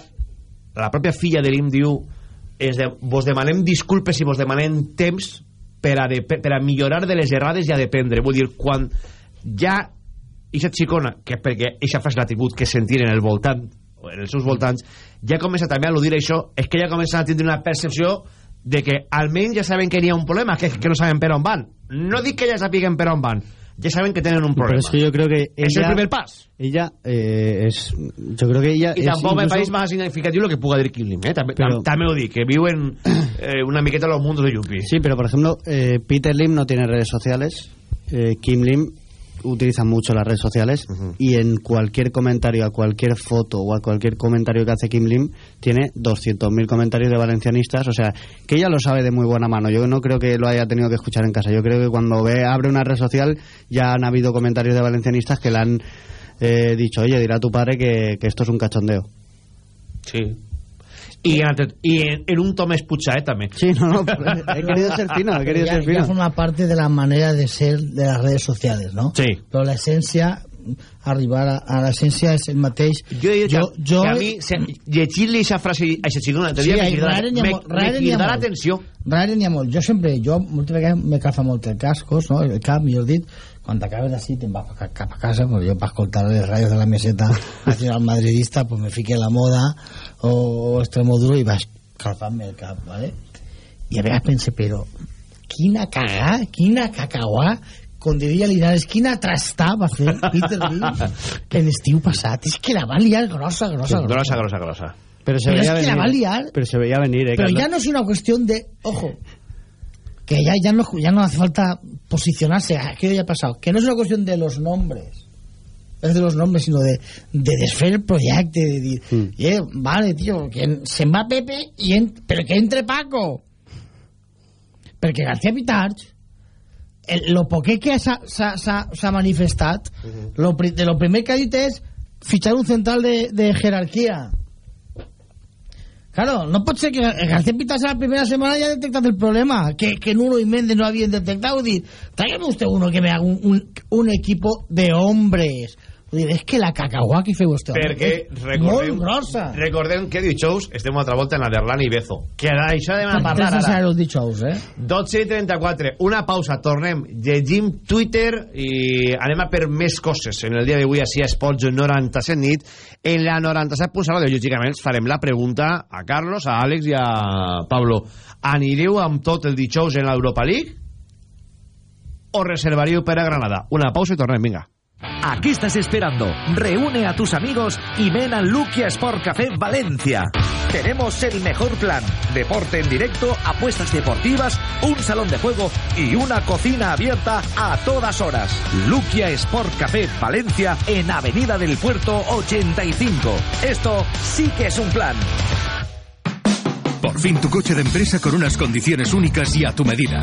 la pròpia filla de Lim diu és de, vos demanem disculpes i vos demanem temps per a, de, per a millorar de les errades i a dependre vull dir, quan ja eixa xicona, que és perquè eixa frase l'ha tingut que sentir en el voltant o en els seus voltants, ja comença també a al·ludir això, és que ja comença a tindre una percepció de que almenys ja saben que n'hi ha un problema, que, que no saben per on van. No dic que ja sapiguen per on van ja saben que tenen un Pero problema. es que yo creo que ella, és el primer pas. ella eh, es yo creo que ella i es tampoc me incluso- pareix más significatiu el que puga dir Kim Lim eh? també, Però- tam també ho dic, que viu en eh, una miqueta los mundos de Yuppie Sí, pero por ejemplo, eh, Peter Lim no tiene redes sociales. eh, Kim Lim utiliza mucho las redes sociales y en cualquier comentario, a cualquier foto o a cualquier comentario que hace Kim Lim, tiene 200.000 comentarios de valencianistas. O sea, que ella lo sabe de muy buena mano. Yo no creo que lo haya tenido que escuchar en casa. Yo creo que cuando ve abre una red social ya han habido comentarios de valencianistas que le han eh, dicho, oye, dirá a tu padre que, que esto es un cachondeo. Sí. Y, en, y en, en un Tomés Pucha, eh, també. Sí, no, no, he querido ser fino, he querido ya, ser ya fino. forma parte de la manera de ser de las redes sociales, ¿no? Sí. Però l'essència, arribar a, a l'essència és el mateix. Jo he dit Jo- que, jo- que a mi se- llegir-li aquesta frase a aquesta xicona Sí, me hay- crida, rare n'hi ha me, molt- me rare n'hi ha crida molt. l'atenció Rare n'hi ha molt. Jo sempre, jo moltes vegades me cafa molt el cascos, no? el cap, millor dit, quan t'acabes així te'n vas cap, cap a casa, pues jo per escoltar les ràdios de la meseta nacional madridista, pues me fique la moda o, o extremo duro i vas calfant-me el cap, ¿vale? I a vegades pense, però quina cagà, quina cacauà com diria Linares, quina trastà va fer Peter Lim en l'estiu passat. És que la va liar grossa, grossa, grossa. grossa, grossa, grossa Pero se Pero veía es que la venir. va liar. Pero se veía venir, eh, Carlos. ya no es una cuestión de, ojo, que ya, ya, no, ya no hace falta posicionarse, aquello ya ha pasado, que no es una cuestión de los nombres, no de los nombres, sino de, de desfer el proyecto, de decir, Mm. "Eh, vale, tío, que se va Pepe, y en, pero que entre Paco. Perquè García Pitarch, el, lo poquet que s'ha- manifestat, lo, pri- de lo primer que ha dit és fitxar un central de, de jerarquia. Claro, no pot ser que García Pitarch a la primera semana haya detectado el problema, que, que Nuno y Méndez no habían detectado. Dir, tráigame usted uno que me haga un, un, un equipo de hombres. Vull dir, és que la cacahuà que feu vostè perquè recordem, molt grossa. recordem que dijous estem altra volta en la d'Erlan i Bezo que d'això hem de parlar a ara saber els dijous, eh? 12 i 34, una pausa, tornem, llegim Twitter i anem a per més coses en el dia d'avui així a Esports 97 nit. En la 97.0 de lògicament farem la pregunta a Carlos, a Àlex i a Pablo. Anireu amb tot el dijous en l'Europa League o reservaríeu per a Granada? Una pausa i tornem, vinga. ¿A qué estás esperando? Reúne a tus amigos y ven al Luquia Sport Café Valencia. Tenemos el mejor plan. Deporte en directo, apuestas deportivas, un salón de juego y una cocina abierta a todas horas. Luquia Sport Café Valencia en Avenida del Puerto 85. Esto sí que es un plan. Por fin tu coche de empresa con unas condiciones únicas y a tu medida.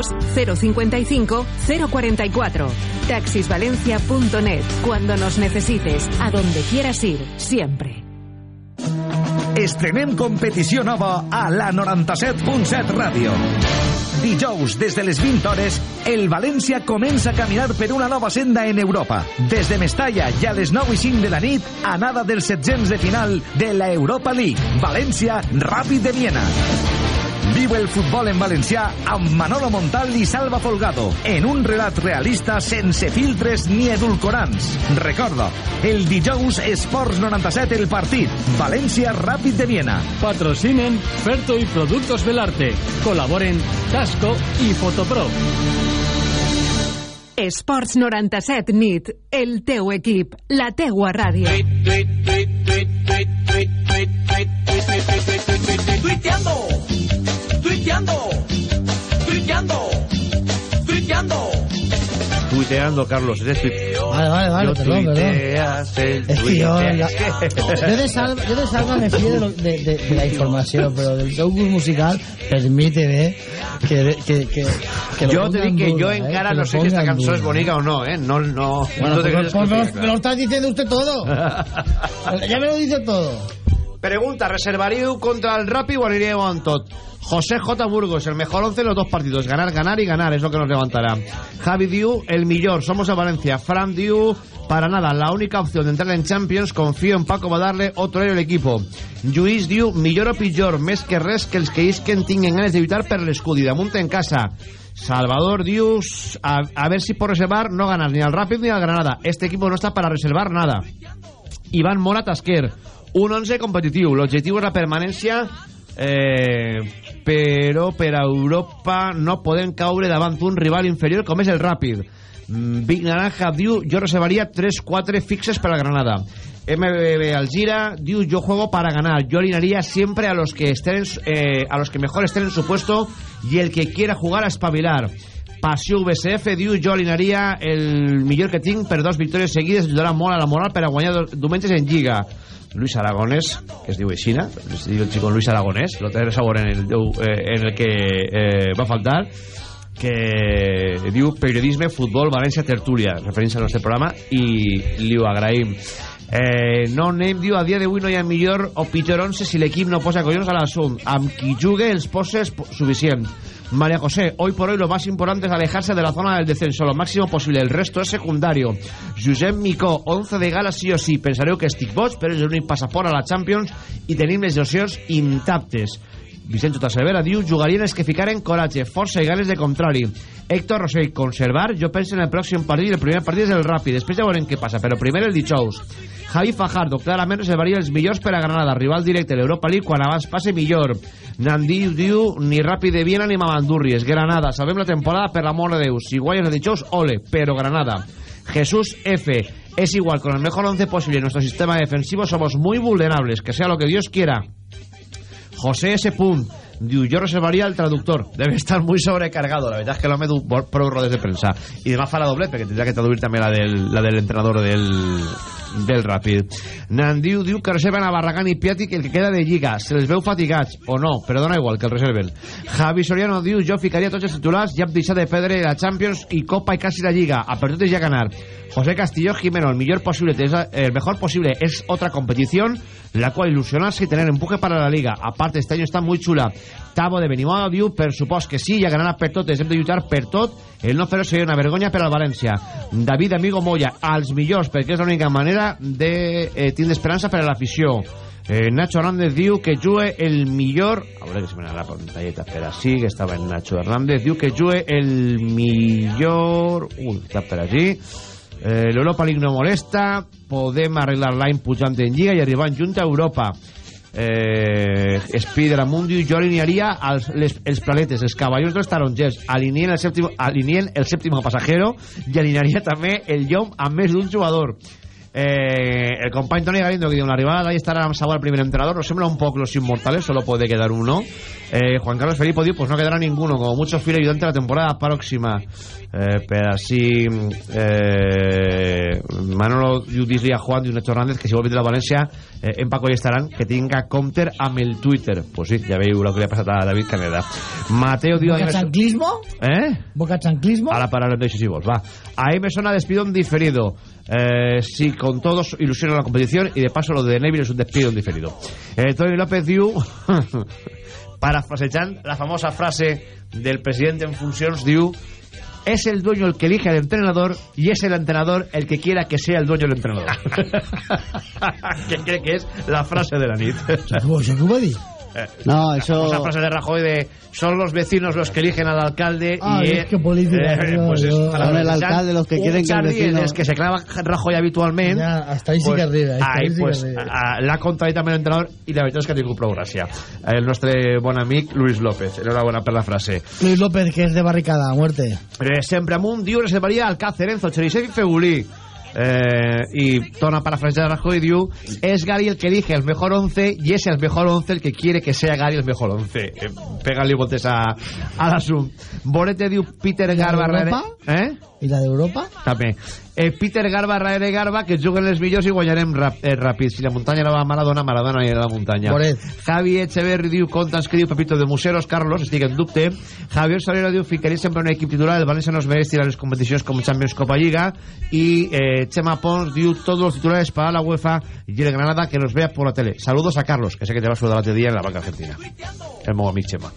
055 044. Taxisvalencia.net. Cuando nos necesites, a donde quieras ir, siempre. Estrenem competició nova a la 97.7 Ràdio. Dijous, des de les 20 hores, el València comença a caminar per una nova senda en Europa. Des de Mestalla i a les 9 i 5 de la nit, anada dels setzents de final de la Europa League. València, Ràpid de Viena. Viu el futbol en valencià amb Manolo Montal i Salva Folgado en un relat realista sense filtres ni edulcorants. Recorda, el dijous Esports 97 el partit. València Ràpid de Viena. Patrocinen Ferto y Productos del Arte. Colaboren Tasco y Fotopro. Esports 97 nit, el teu equip, la teua ràdio. Tuiteando, tuiteando, tuiteando, tuiteando. Tuiteando, Carlos. Eres tuit- Vale, vale, vale, Yo perdón, perdón. el Es que yo, ya- yo, de salva, yo de salva me fío de, lo- de, de, de la información, pero del show musical, permíteme que, que, que, que lo Jo te pongan dic que duro, eh, encara que no sé si esta és duro. bonica o no, eh? No, no... Bueno, no te pues, pues, me, lo, me lo está diciendo usted todo. ya me lo dice todo. Pregunta, ¿reservaríeu contra el Rappi o aniríeu amb tot? José J. Burgos, el mejor 11 en los dos partidos. Ganar, ganar y ganar es lo que nos levantará. Javi Diu, el millor. Somos a Valencia. Fran Diu, para nada. La única opción de entrar en Champions. Confío en Paco va a darle otro aire al equipo. Lluís Diu, millor o pitjor. Més que res que els que isquen tinguen ganes de lluitar per l'escut i damunt en casa. Salvador Dius, a, ver si por reservar no ganas ni al Rapid ni al Granada. Este equipo no está para reservar nada. Ivan Mora Tasquer, un 11 competitiu. L'objectiu és la permanència, eh, però per a Europa no podem caure davant un rival inferior com és el Ràpid. Mm, Vic Naranja diu, jo reservaria 3-4 fixes per a Granada. MBB Algira diu, yo juego para ganar. Yo alinearía siempre a los que estén, eh, a los que mejor estén en su puesto y el que quiera jugar a espabilar. Passió VCF diu jo alinearia el millor que tinc per dos victòries seguides ajudarà molt a la moral per a guanyar diumenges en Lliga Luis Aragonès, que es diu Aixina es diu el xico Luis Aragonès lo té sabor en el, eh, en el que eh, va faltar que diu periodisme, futbol, València, tertúlia referint-se al nostre programa i li ho agraïm Eh, no anem, diu, a dia d'avui no hi ha millor o pitjor 11 si l'equip no posa collons a l'assunt. Amb qui jugue els poses po- suficient. María José, hoy por hoy lo más importante es alejarse de la zona del descenso lo máximo posible. El resto es secundario. Josep Micó, 11 de gala sí o sí. Pensareu que estic boig, però és l'únic passaport a la Champions i tenim les opcions intactes. Vicente Tassevera diu jugarien els que ficaren coratge, força i ganes de contrari. Héctor Rosell, conservar, jo penso en el pròxim partit el primer partit és el ràpid, després ja veurem què passa, però primer el dijous. Javi Fajardo, clarament reservaria els millors per a Granada, rival directe a l'Europa League, quan abans passe millor. Nandi diu, ni Ràpid de Viena ni Mamandurri, és Granada, sabem la temporada per l'amor de Déu, si guanyes el dijous, ole, però Granada. Jesús F. Es igual, con el mejor 11 posible en nuestro sistema defensivo somos muy vulnerables, que sea lo que Dios quiera. José S. Punt, yo reservaría el traductor. Debe estar muy sobrecargado. La verdad es que lo me prou rodes de prensa. I demà farà doblet, perquè tindrà que traduir també la del, la del entrenador del, del Ràpid. Nandiu diu que reserven a Barragán i Piatic el que queda de Lliga. Se les veu fatigats, o no, però dona igual que el reserven. Javi Soriano diu, jo ficaria tots els titulars, ja hem deixat de perdre la Champions i Copa i quasi la Lliga. A per totes ja ganar. José Castillo Jimeno, el mejor posible, el mejor posible es otra competición, la cual ilusionarse y tener empuje para la Liga. Aparte, este año está muy chula. Tavo de Benimodo diu, per supost que sí, ja ganarà per tot, hem de lluitar per tot, el no fer-ho seria una vergonya per al València. David Amigo Moya, als millors, perquè és l'única manera de eh, tindre esperança per a l'afició. Eh, Nacho Hernández diu que jugue el millor a veure que se me la pantalleta espera, sí que estava en Nacho Hernández diu que jugue el millor ui, està per allí eh, l'Europa League no molesta podem arreglar l'any pujant en Lliga i arribar en junta a Europa eh, Spider Amundi jo alinearia els, les, els planetes els cavallons dels tarongers alineen el sèptim, alineen el sèptim passajero i alinearia també el llom amb més d'un jugador eh, el company Toni Galindo que diu la arribada estarà amb Sabor el primer entrenador nos sembla un poco los inmortales solo puede quedar uno eh, Juan Carlos Felipe diu pues no quedará ninguno como mucho fiel ayudante la temporada próxima eh, per així eh, Manolo dir-li a Juan diu Nacho Hernández que si vol vindre a València eh, en Paco i estaran que tinga compte amb el Twitter pues sí, ja veieu el que li ha passat a David Caneda Mateo diu ¿Boca chanclismo? eh? ¿Boca chanclismo? Ahora para si vos, va. Ahí me suena despido en diferido. Eh, sí, con todos ilusiona la competición y de paso lo de Neville es un despido en diferido. Eh, Tony López diu, parafrasejant la famosa frase del presidente en funcions, diu es el dueño el que elige al entrenador y es el entrenador el que quiera que sea el dueño del entrenador. que cree que es la frase de la nit. Eh, No, eso- famosa frase de Rajoy de son los vecinos los que eligen al alcalde Ah, y es que política, yo- pues es para Son el alcalde los que quieren que el vecino- els que se clava Rajoy habitualment Ya, hasta ahí sí que arriba, ahí, ahí sí que pues, arriba. l'ha contradit també l'entrenador i la veritat és que ha tingut prou gràcia el nostre bon amic Luis López enhorabona per la frase Luis López, que es de barricada, a muerte. eh, sempre amunt diu reservaria Alcácer, Enzo, Cherisev i Febulí eh, y torna a parafrasear a Rajoy diu es Gary el que elige el mejor 11 y es el mejor 11 el que quiere que sea Gary el mejor 11 eh, pégale voltes a, a l'assumpte Borete diu Peter Garba Europa? eh? ¿Y la de Europa? també eh, Peter Garba Raere Garba que juguen els millors i guanyarem rap, eh, ràpid si la muntanya la va a Maradona Maradona i la muntanya Boret. Javi Echeverri diu compta'ns que diu Pepito de Museros Carlos estic en dubte Javier Solero diu ficaria sempre un equip titular el València no es mereix tirar les competicions com Champions Copa Lliga i eh, Chema Pons diu todos los titulares para la UEFA y el Granada que nos vea por la tele saludos a Carlos que sé que te va a saludar l'altre dia en la banca argentina el meu amic Chema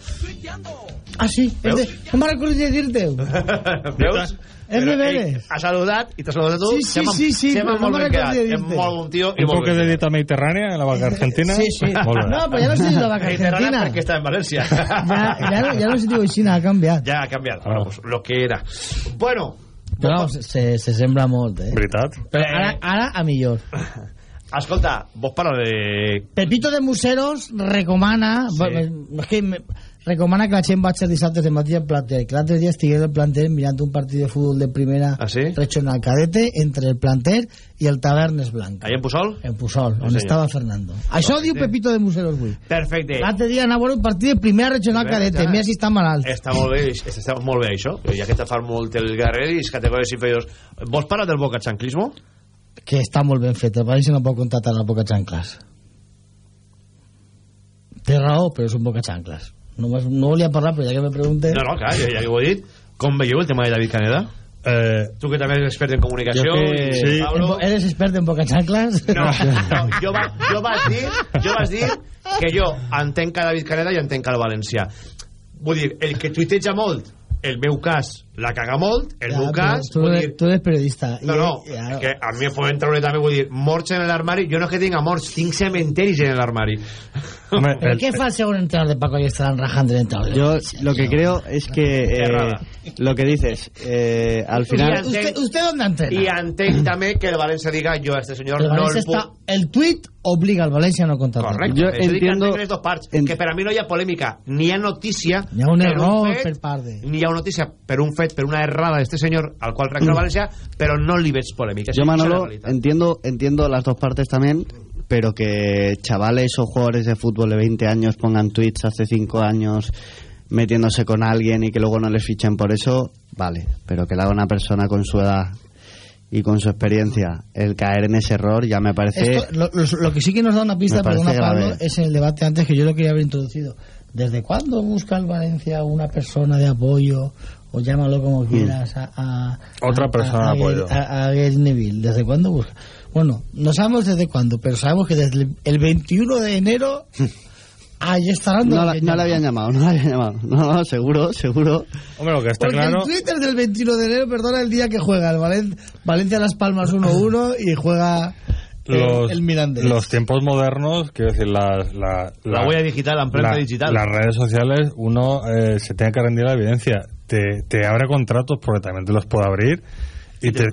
Ah, sí. No me recuerdo de decirte. veus? És de veres. Ha saludat i t'ha saludat tu Sí, sí, Chema- sí, sí, però no molt me ben recordo és molt bon tio i Un ben de dieta mediterránea en la vaca argentina. Sí, sí. Molt bé. No, però ja no se diu la vaca Mediterránea argentina. perquè està en València Ya, ya, no, ya no se diu així, ha canviat. ja ha canviat bueno, pues, lo que era bueno Però se, se, se sembra molt, eh? Veritat. Però ara, ara a millor. escolta vos parla de Pepito de Museros recomana... Sí. És que me, recomana que la gent vagi els dissabtes de matí al planter. Que l'altre dia estigués al planter mirant un partit de futbol de primera Ah, sí? regional cadete entre el planter i el Tavernes Blanc. ahí en Pusol En Pusol, on senyor. estava Fernando. Això diu Pepito de Museros avui. perfecte L'altre dia anava a un partit de primera regional Bé, cadete. Mira si està malalt. està molt bé està molt bé això ja que te fa molt el guerrer i les categories inferiors vols parlar del Boca Chanclismo? Que està molt ben fet. El València no pot contratar a Boca Chanclas. Té raó, però és un Boca Chanclas. No, no volia parlar, però ja que me pregunte... no, no, clar, ja, ja que ho he dit com veieu el tema de David Caneda? Eh, tu que també eres expert en comunicació Jo que- sí. Pablo ¿Eres experto en Boca Chanclas? No, no jo, va, jo, vas dir, jo vas dir que jo entenc que David Caneda i entenc que el València. Vull dir, el que tuiteja molt, el meu cas, la caga molt, el Ja, meu però cas, tu, dir... tu eres periodista. No, no, ja, és que a mi em poden treure també, vull dir, morts en l'armari, jo no és que tinc morts, tinc cementeris en l'armari. home, ¿Pero el- qué fa el segundo entrenador de Paco y estarán rajando el entrenador? Yo lo que creo es que eh, lo que dices, eh, al final... ¿Usted, ¿Usted dónde entrena? I entenc també que el València diga, jo a este senyor el, no Valencia el está, el tuit obliga al Valencia a no a dir, que entiendo- les dues parts, en- que per a mi no hi ha polèmica, ni hi ha notícia... Hi ha un error fet, per part de... Ni hi ha notícia per un fet fet per una errada d'este senyor al qual reacciona València, però no li veig polèmica. Yo, Manolo, entiendo, entiendo las dos partes también, pero que chavales o jugadores de fútbol de 20 años pongan tweets hace 5 años metiéndose con alguien y que luego no les fichen por eso, vale. Pero que la haga una persona con su edad y con su experiencia, el caer en ese error ya me parece... Esto, lo, lo- lo que sí que nos da una pista, perdona Pablo, es el debate antes que yo lo quería haber introducido. ¿Desde cuándo busca el Valencia una persona de apoyo, o llámalo como quieras, a, a- Otra a- persona a, de apoyo. A, a Gary Neville? ¿Desde cuándo busca? Bueno, no sabemos desde cuándo, pero sabemos que desde el- el 21 de enero ahí estarán. No, la- no le habían llamado, no le habían llamado. No, no, seguro, seguro. Hombre, lo que está Porque claro... el Twitter del 21 de enero, perdona, el día que juega el Valen- Valencia Las Palmas 1-1 y juega el, los, el Mirandés. los tiempos modernos, quiero decir, la, la, La huella digital, la empresa la- digital. Las redes sociales, uno eh, se tiene que rendir a la evidencia. Te, te abre contratos porque también te los puede abrir y, Y te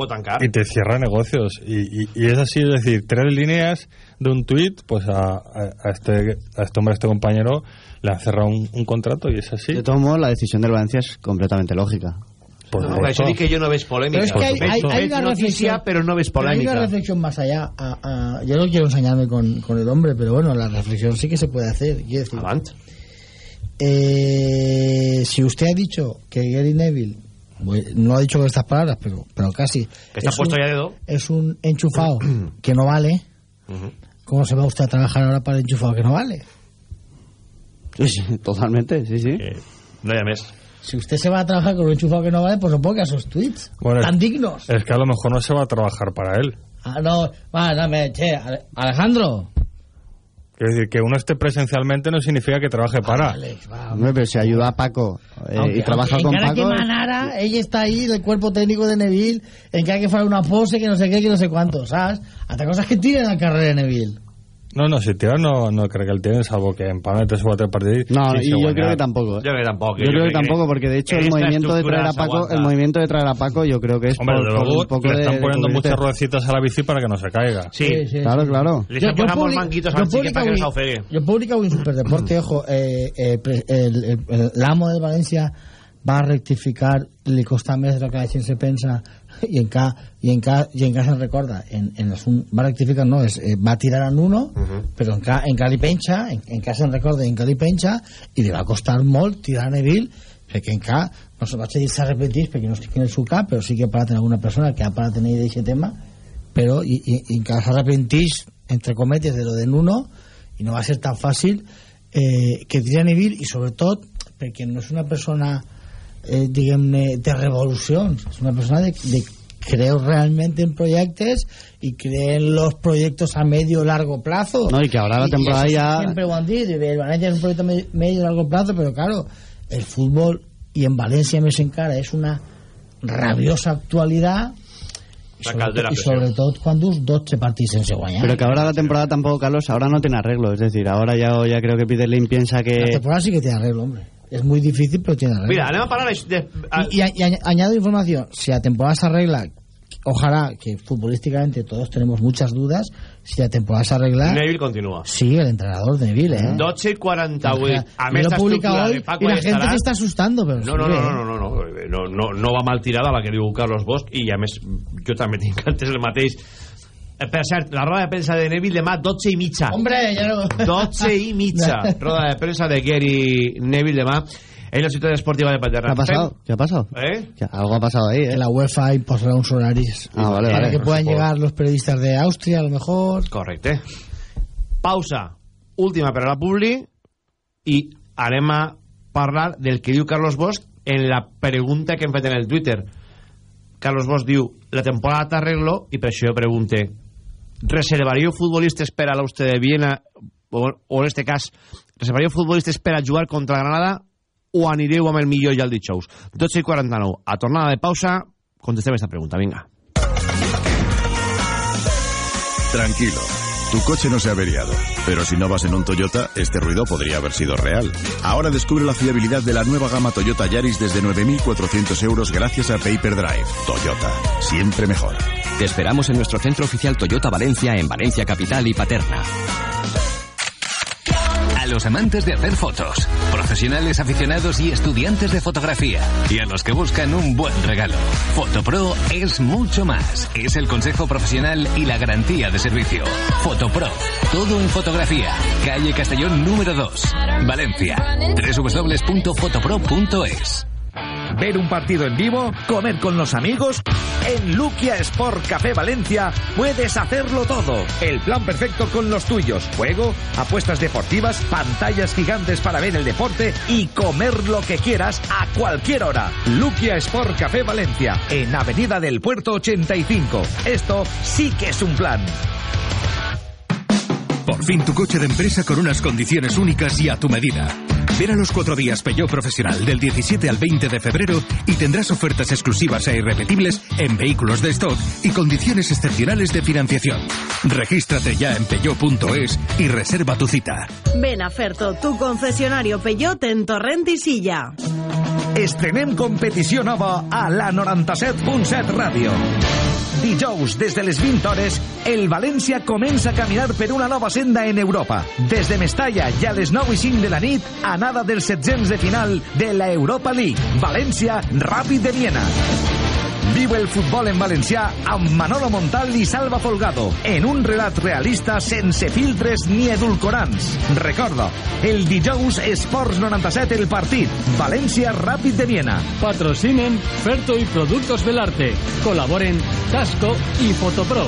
y te cierra negocios. Y, y, y es así, es decir, tres líneas de un tuit, pues a, a, a este, a este hombre, a este compañero, le han cerrado un, un contrato y es así. De todos modos, la decisión del Valencia es completamente lógica. Por No, dic que jo no veig polèmica. Pero es que hay, hay- hay una reflexión. però no veig pero hay una reflexión más allá. A- a- yo no quiero ensañarme con, con el hombre, pero bueno, la reflexión sí que se puede hacer. Quiero decir, eh, si usted ha dicho que Gary Neville, no ha dicho con estas palabras, pero, pero casi. Que está es puesto un- ya dedo. Es un enchufado que no vale. ¿Cómo se va usted a trabajar ahora para el enchufado que no vale? Sí, sí, totalmente, sí, sí. No més. Si usted se va a trabajar con un enchufado que no vale, pues no ponga esos tweets Bueno, tan es- dignos. Es que a lo mejor no se va a trabajar para él. Ah, no, va, dame, che, Ale- Alejandro. Quiero decir, que uno esté presencialmente no significa que trabaje para. Hombre, pero si ayuda a Paco eh, Aunque- y trabaja aunque con encara que Paco... manara, ella está ahí, el cuerpo técnico de Neville, en que hay que hacer una pose, que no sé qué, que no sé cuánto, ¿sabes? Hasta cosas que tiren al carrera de Neville. No, no, si tira no, no creo que el tiene, salvo que en Palma tres o cuatro partidos. No, y yo creo que tampoco. ¿eh? Yo creo que tampoco. Yo creo que tampoco, porque de hecho el movimiento de traer a se Paco, el movimiento de traer a Paco, yo creo que es Hombre, por, por luego un poco le de, están de poniendo cubrirte. muchas ruedecitas a la bici para que no se caiga. Sí, Claro, claro. Les han posat molts manguitos al xiquet perquè no avui- s'ofegui. jo publico avui en Superdeporte, ojo, eh, eh, pre- el, el, el, l'amo del València va a rectificar, li costa més del que la gent se pensa i en ca, i en ca, i en ca se'n recorda. En, en els un, va rectificar no, és, eh, va tirar en uno però en ca, en ca li penja en, en ca se'n recorda en ca li penja i li va costar molt tirar a Neville perquè en ca, no se vaig a dir s'ha repetit perquè no estic en el seu cap però sí que ha parat en alguna persona que ha parat en ell d'aquest tema però i, i, i encara s'arrepentís entre cometes de lo de Nuno i no va ser tan fàcil eh, que tira Neville i sobretot perquè no és una persona eh, diguem-ne de revolucions. És una persona de, de creo realmente en proyectos y cree en los proyectos a medio largo plazo. No, y que ahora la y temporada ya- siempre lo han dicho, el Valencia es un proyecto me- medio largo plazo pero claro el fútbol y en Valencia me se encara es una rabiosa actualidad y La sobre, y todo cuando us 12 partits sense guanyar Pero que ahora la temporada tampoco, Carlos, ahora no tiene arreglo. Es decir, ahora ya, ya creo que Peter Lim piensa la que... temporada sí que tiene arreglo hombre es muy difícil pero tiene arreglo Mira, anem a parlar de... Y, y a- y añ- añado información, si la temporada se arregla, ojalá que futbolísticamente todos tenemos muchas dudas, si la temporada se arregla, Neville continua. sigue el entrenador de Neville, ¿eh? 12 i 48. O sea, A esta publica hoy de Paco y la gente se está asustando, pero No, no, no, ¿eh? no, no, no, no, no, no va mal tirada la que diu Carlos Bosch i a més jo també tinc antes el mateix Eh, per cert, la roda de premsa de Neville demà 12 i mitja Hombre, ya no... 12 i mitja roda de premsa de Gary Neville demà en la ciutat esportiva de ¿Qué Paterna ha pasado? ¿Qué ha pasado? ¿Eh? Que algo ha pasado ahí, ¿eh? Que la UEFA imposará unos horarios Ah, vale, para vale. que No puedan llegar los periodistas de Austria, a lo mejor. Correcte. Pausa. Última per a la Publi i anem a parlar del que diu Carlos Bosch en la pregunta que hem fet en el Twitter. Carlos Bosch diu la temporada t'arreglo i per això jo pregunte reservaríeu futbolistes per a l'Auste de Viena o, en este cas reservaríeu futbolistes per a jugar contra Granada o anireu amb el millor ja el dijous 12 i 49 a tornada de pausa contestem esta pregunta, vinga Tranquilo, tu coche no se ha averiado, pero si no vas en un Toyota, este ruido podría haber sido real. Ahora descubre la fiabilidad de la nueva gama Toyota Yaris desde 9.400 euros gracias a Paper Drive. Toyota, siempre mejor. Te esperamos en nuestro centro oficial Toyota Valencia en Valencia Capital y Paterna. a los amantes de hacer fotos, profesionales aficionados y estudiantes de fotografía, y a los que buscan un buen regalo. Fotopro es mucho más. Es el consejo profesional y la garantía de servicio. Fotopro, todo en fotografía. Calle Castellón número 2, Valencia. www.fotopro.es. ver un partido en vivo, comer con los amigos. En Luquia Sport Café Valencia puedes hacerlo todo. El plan perfecto con los tuyos. Juego, apuestas deportivas, pantallas gigantes para ver el deporte y comer lo que quieras a cualquier hora. Luquia Sport Café Valencia, en Avenida del Puerto 85. Esto sí que es un plan. Por fin tu coche de empresa con unas condiciones únicas y a tu medida. Ven a los cuatro días Peugeot Profesional del 17 al 20 de febrero y tendrás ofertas exclusivas e irrepetibles en vehículos de stock y condiciones excepcionales de financiación. Regístrate ya en peugeot.es y reserva tu cita. Ven a Ferto, tu concesionario Peugeot en Torrent i Silla. Estrenem competició nova a la 97.7 Ràdio. Dijous, des de les 20 hores, el València comença a caminar per una nova senda en Europa. Des de Mestalla i a les 9 i 5 de la nit, anada dels setzents de final de la Europa League. València, Ràpid de Viena. Viu el futbol en valencià amb Manolo Montal i Salva Folgado en un relat realista sense filtres ni edulcorants. Recorda, el dijous Esports 97 el partit. València Ràpid de Viena. Patrocinen Ferto y Productos del Arte. Colaboren Tasco y Fotopro.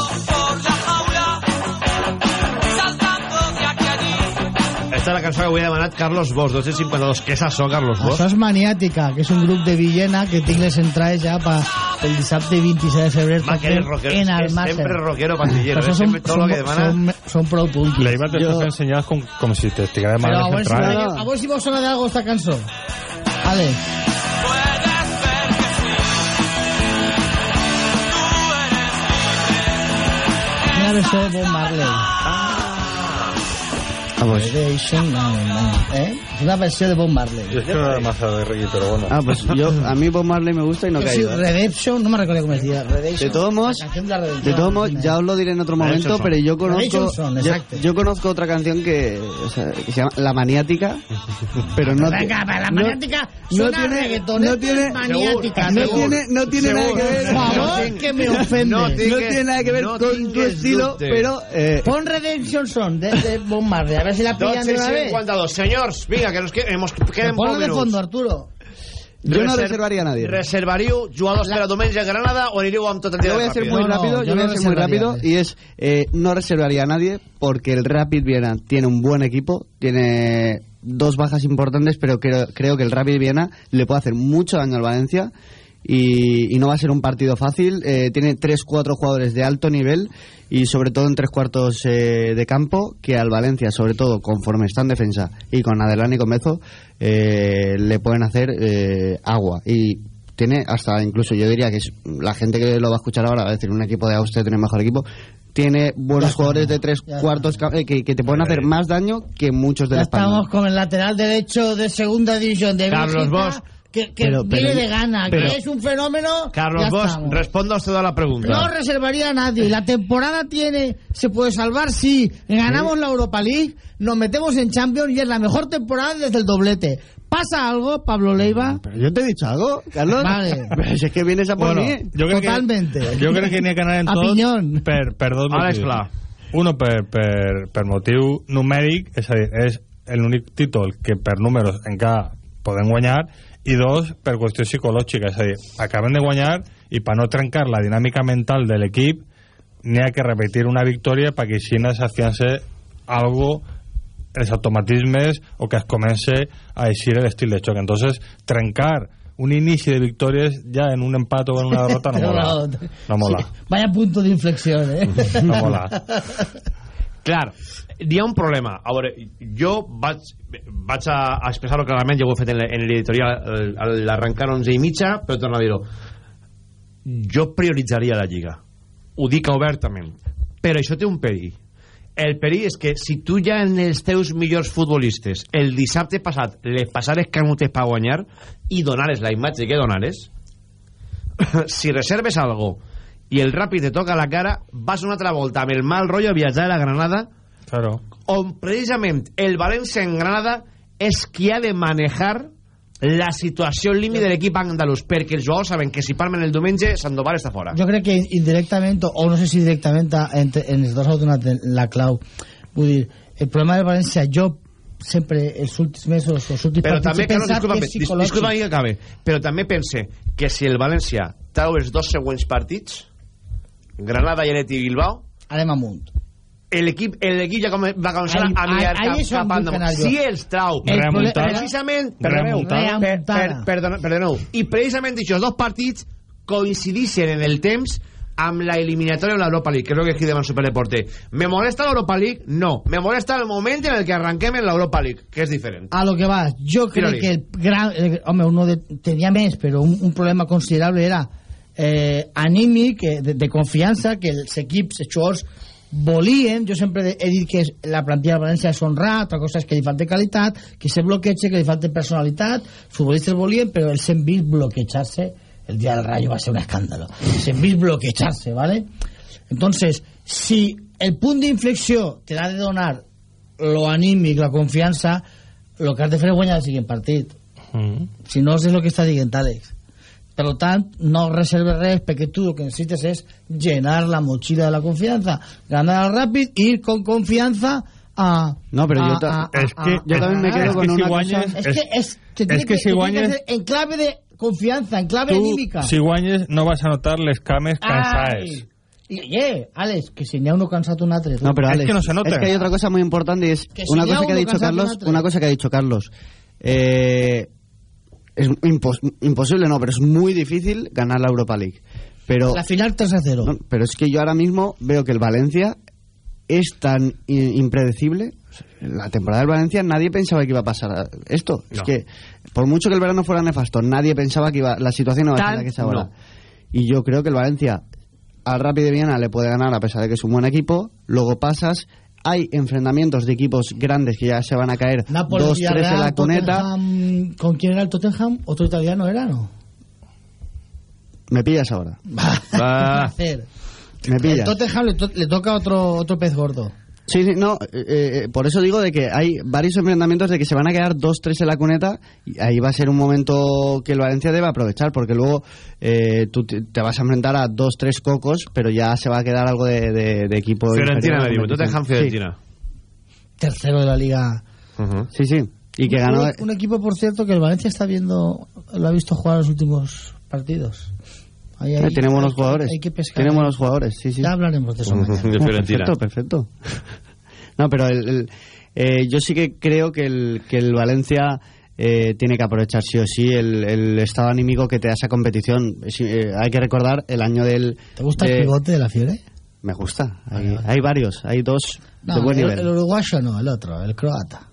Esta és la cançó que avui ha demanat Carlos Bosch, 252. Què és això, Carlos Bosch? Això és Maniàtica, que és un grup de Villena que tinc les entrades ja pa, el dissabte 26 de febrer Va, que eres rockero, en que Almàcer. siempre rockero pandillero, Això eh, són, siempre todo lo que demana- són, són prou puntos. La iba a tener enseñadas con- como si te estigara de Pero a madre ver, si, a ver si vos suena de algo esta canción. Vale. Una versión de Bob Marley. No, no, ¿eh? Una versión de Bob Marley. Yo es que no era de reggae, pero bueno. Ah, pues yo, a mí Bob Marley me gusta y no Sí, caigo. ¿eh? Redemption, no me recuerdo cómo decía. Redemption. De todos modos, de todos modos, ya os lo diré en otro momento, pero yo conozco, Redemption Song, yo, exacto. yo conozco otra canción que, o sea, que se llama La Maniática, pero no, Venga, para la no- maniática no suena tiene- reggaetón, no tiene- maniática. no seguro. tiene, no tiene nada que ver, Por favor, que me ofende. no, tiene nada que ver no con tu estilo, pero eh, Pon Redemption Song de, de Bob Marley, a ver si la pillan de una vez. 52. Senyors, vinga, que nos que, hemos, queden Ponlo de fondo, Arturo. yo no reservaría a nadie. Reservaríeu jugadors per a diumenge a Granada o anireu amb tot el dia Yo voy a ser muy rápido, yo voy a ser muy rápido y es eh, no reservaría a nadie porque el Rapid Viena tiene un buen equipo, tiene dos bajas importantes, pero creo, creo que el Rapid Viena le puede hacer mucho daño al Valencia y, y no va a ser un partido fácil. Eh, tiene tres, cuatro jugadores de alto nivel y sobre todo en tres cuartos eh, de campo que al Valencia, sobre todo conforme está en defensa y con Adelán y con Bezo, eh, le pueden hacer eh, agua. Y tiene hasta incluso yo diría que es, la gente que lo va a escuchar ahora va a decir un equipo de Austria tiene mejor equipo. Tiene buenos jugadores de tres cuartos eh, que, que te pueden hacer más daño que muchos del Ya español estamos con el lateral derecho de segunda división de Carlos Bosch. Que, que Pero- pero- viene de gana, pero- que es un fenómeno. Carlos Bosch, responda usted a la pregunta. No reservaría a nadie. La temporada tiene, se puede salvar si ganamos la Europa League, nos metemos en Champions y es la mejor temporada desde el doblete. ¿Pasa algo, Pablo Leiva? Pero yo te he dicho algo, Carlos. Vale. Pero si es que vienes a por Bueno, mí. jo crec Totalmente. Que, jo crec que n'hi ha que anar en tot pinyón. per, per dos motius. Uno per, per, per motiu numèric, és a dir, és l'únic títol que per números encara podem guanyar, i dos, per qüestió psicològica, és a dir, acabem de guanyar i per no trencar la dinàmica mental de l'equip n'hi ha que repetir una victòria perquè així s'afiance algo els automatismes o que es comence a eixir l'estil de xoc. Entonces, trencar un inici de victòries ja en un empat o en una derrota no mola. No mola. Sí, Vaya punto de inflexión, ¿eh? No mola. Clar, hi ha un problema. A veure, jo vaig, vaig a, expressar-ho clarament, ja ho he fet en l'e- en l'editorial l'arrencar 11 i mitja, però torno a dir-ho. Jo prioritzaria la Lliga. Ho dic obertament. Però això té un perill. el perill és que si tu ja en els teus millors futbolistes el dissabte passat les passares canutes per guanyar i donares la imatge que donares si reserves algo i el ràpid te toca la cara vas una altra volta amb el mal rotllo a viatjar a la Granada claro. on precisament el València en Granada és qui ha de manejar la situació límit de l'equip andalús perquè els jugadors saben que si palmen el diumenge Sandoval està fora. Jo crec que indirectament o no sé si directament en, en els dos ha donat la clau. Vull dir, el problema del València jo sempre els últims mesos els últims però partits també, he pensat disculpa, que és psicològic. disculpa que acabe però també pense que si el València trau els dos següents partits Granada, Lleret i Bilbao anem amunt l'equip ja com, va començar Ahí- a mirar ahí- ahí cap, endavant. si els trau El Remuntada. precisament perdoneu, Remuntada. per, per, perdoneu, perdoneu, i precisament aquests dos partits coincidixen en el temps amb la eliminatòria de l'Europa League que és el que aquí demà Superdeporte me molesta l'Europa League? no, me molesta el moment en el que arranquem en l'Europa League que és diferent a lo que va, jo crec que el gran, el, home, uno de, tenia més però un, un problema considerable era eh, anímic, de, de confiança que els equips, els jugadors volien, jo sempre he dit que la plantilla de València és honrar, altra cosa és que li falta qualitat, que se bloqueja, que li falta personalitat, els futbolistes volien, però els hem vist bloquejar-se, el dia del Rayo va ser un escàndalo, els hem vist bloquejar-se, ¿vale? Entonces, si el punt d'inflexió te l'ha de donar lo anímic, la confiança, lo que has de fer és guanyar el següent partit. Mm. Si no, és el que està dient Àlex. Per tant, no reserves res perquè tu el que necessites és llenar la mochila de la confianza, ganar al ràpid, ir con confianza a... No, pero a- yo ta- a- a- es que- yo también me quedo es con que una si cosa- guanyes- Es que, es, que, es tiene que si guanyes- en clave de confianza, en clave Tu, anímica. si guanyes, no vas a notar les cames cansaes. Ai. I, yeah, Àlex, que si n'hi ha uno cansat un altre. tu. No, pero Alex, es que hay otra cosa muy importante y es Que si una cosa que ha dicho Carlos, una cosa que ha dicho Carlos. Eh, es impos- imposible, no, pero es muy difícil ganar la Europa League. Pero, La final 3 a 0. no, pero es que yo ahora mismo veo que el Valencia es tan impredecible. La temporada del Valencia nadie pensaba que iba a pasar esto. Es que por mucho que el verano fuera nefasto, nadie pensaba que iba, la situación iba a ser la que es ahora. no. Y yo creo que el Valencia al Rapid de Viena le puede ganar a pesar de que es un buen equipo. Luego pasas, hay enfrentamientos de equipos grandes que ya se van a caer Nápoles, dos, tres en la. Tottenham, ¿Con quién era el Tottenham? ¿Otro italiano era, no? Me pillas ahora. Va. hacer? Me El pillas. Tottenham le, to- le toca otro, otro pez gordo. Sí, sí, no, eh, eh, por eso digo de que hay varios enfrentamientos de que se van a quedar dos, tres en la cuneta y ahí va a ser un momento que el Valencia debe aprovechar porque luego eh, tú te te vas a enfrentar a dos, tres cocos, pero ya se va a quedar algo de, de- de equipo. Fiorentina me digo, competición. Tottenham Fiorentina Tercero de la liga. Sí, sí, y que ganó... Un, un equipo, por cierto, que el Valencia está viendo, lo ha visto jugar los últimos partidos. Ahí, Eh, ahí- tiene buenos hay que- jugadores. Hay que pescar. Tiene buenos jugadores, sí, sí. Ya hablaremos de eso mañana. Perfecto, perfecto. No, pero el, el- eh, yo sí que creo que el, que el Valencia eh, tiene que aprovechar sí o sí el, el estado anímico que te da esa competición. Sí, eh, hay que recordar el año del... ¿Te gusta de- el pivote de la Fiore? Me gusta. Hay, hay varios, hay dos No, de buen el, nivel. el uruguayo no, el otro, el croata.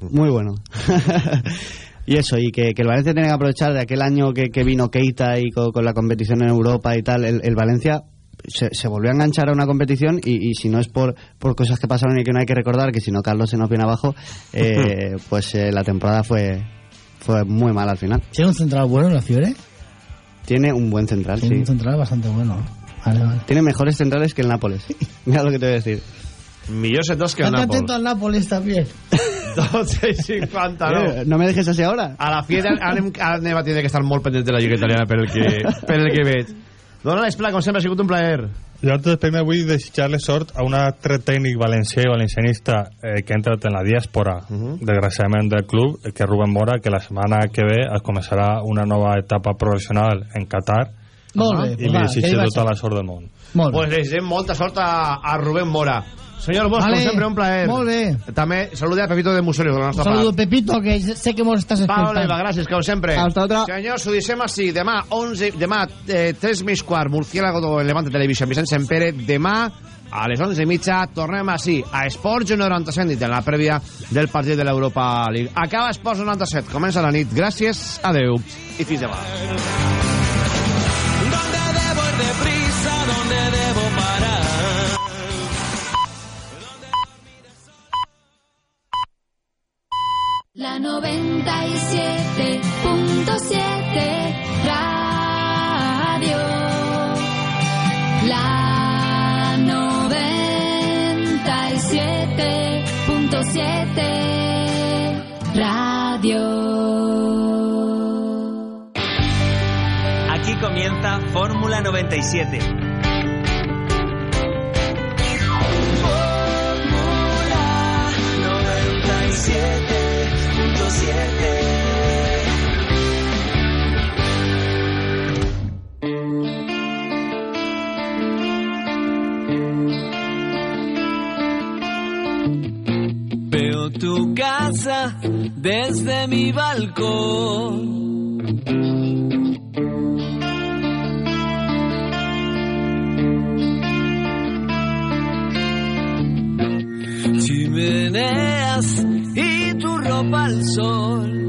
Muy bueno. y eso, y que, que el Valencia tiene que aprovechar de aquel año que, que vino Keita y con, con la competición en Europa y tal, el, el Valencia se, se volvió a enganchar a una competición y, y si no es por, por cosas que pasaron y que no hay que recordar, que si no Carlos se nos viene abajo, eh, pues eh, la temporada fue, fue muy mala al final. ¿Tiene un central bueno en la Fiore? Tiene un buen central, Tiene sí. un central bastante bueno. Vale, vale. Tiene mejores centrales que el Nápoles. Mira lo que te voy a decir. Millors dos que el Nàpols atento al Nápoles también. 12 i 50 no. Eh, no me dejes así ahora. a la fi anem, anem a tindre que estar molt pendents de la Lliga Italiana per el que, per el que veig Dona l'Esplà, com sempre, ha sigut un plaer Jo antes primer vull desitjar-li sort a un altre tècnic valencià i valencianista eh, que ha entrat en la diàspora, desgraciadament del club, que és Rubén Mora, que la setmana que ve es començarà una nova etapa professional en Qatar Molt bé, i li desitjo tota la sort del món. Molt bé. pues desitgem molta sort a, a Rubén Mora senyor Bosch, Vale, sempre, un plaer molt bé. també saluda a Pepito de Museros de la Un nostra saludo, part Pepito, que sé que mos estàs Pablo escoltant. Leiva, gràcies, com sempre. Hasta otra. Senyors, ho deixem així. Demà, 11, demà eh, 3 més quart, Murciélago en Levante Televisió, Vicent Sempere. Demà, a les 11 i mitja, tornem així, a Esports 97, nit, en la prèvia del partit de l'Europa League. Acaba Esports 97, comença la nit. Gràcies, adeu i fins demà. ¿Dónde debo ir Radio. La 97.7 Radio. Aquí comienza Fórmula 97. Fórmula 97.7 Tu casa desde mi balcón. Chimeneas y tu ropa al sol.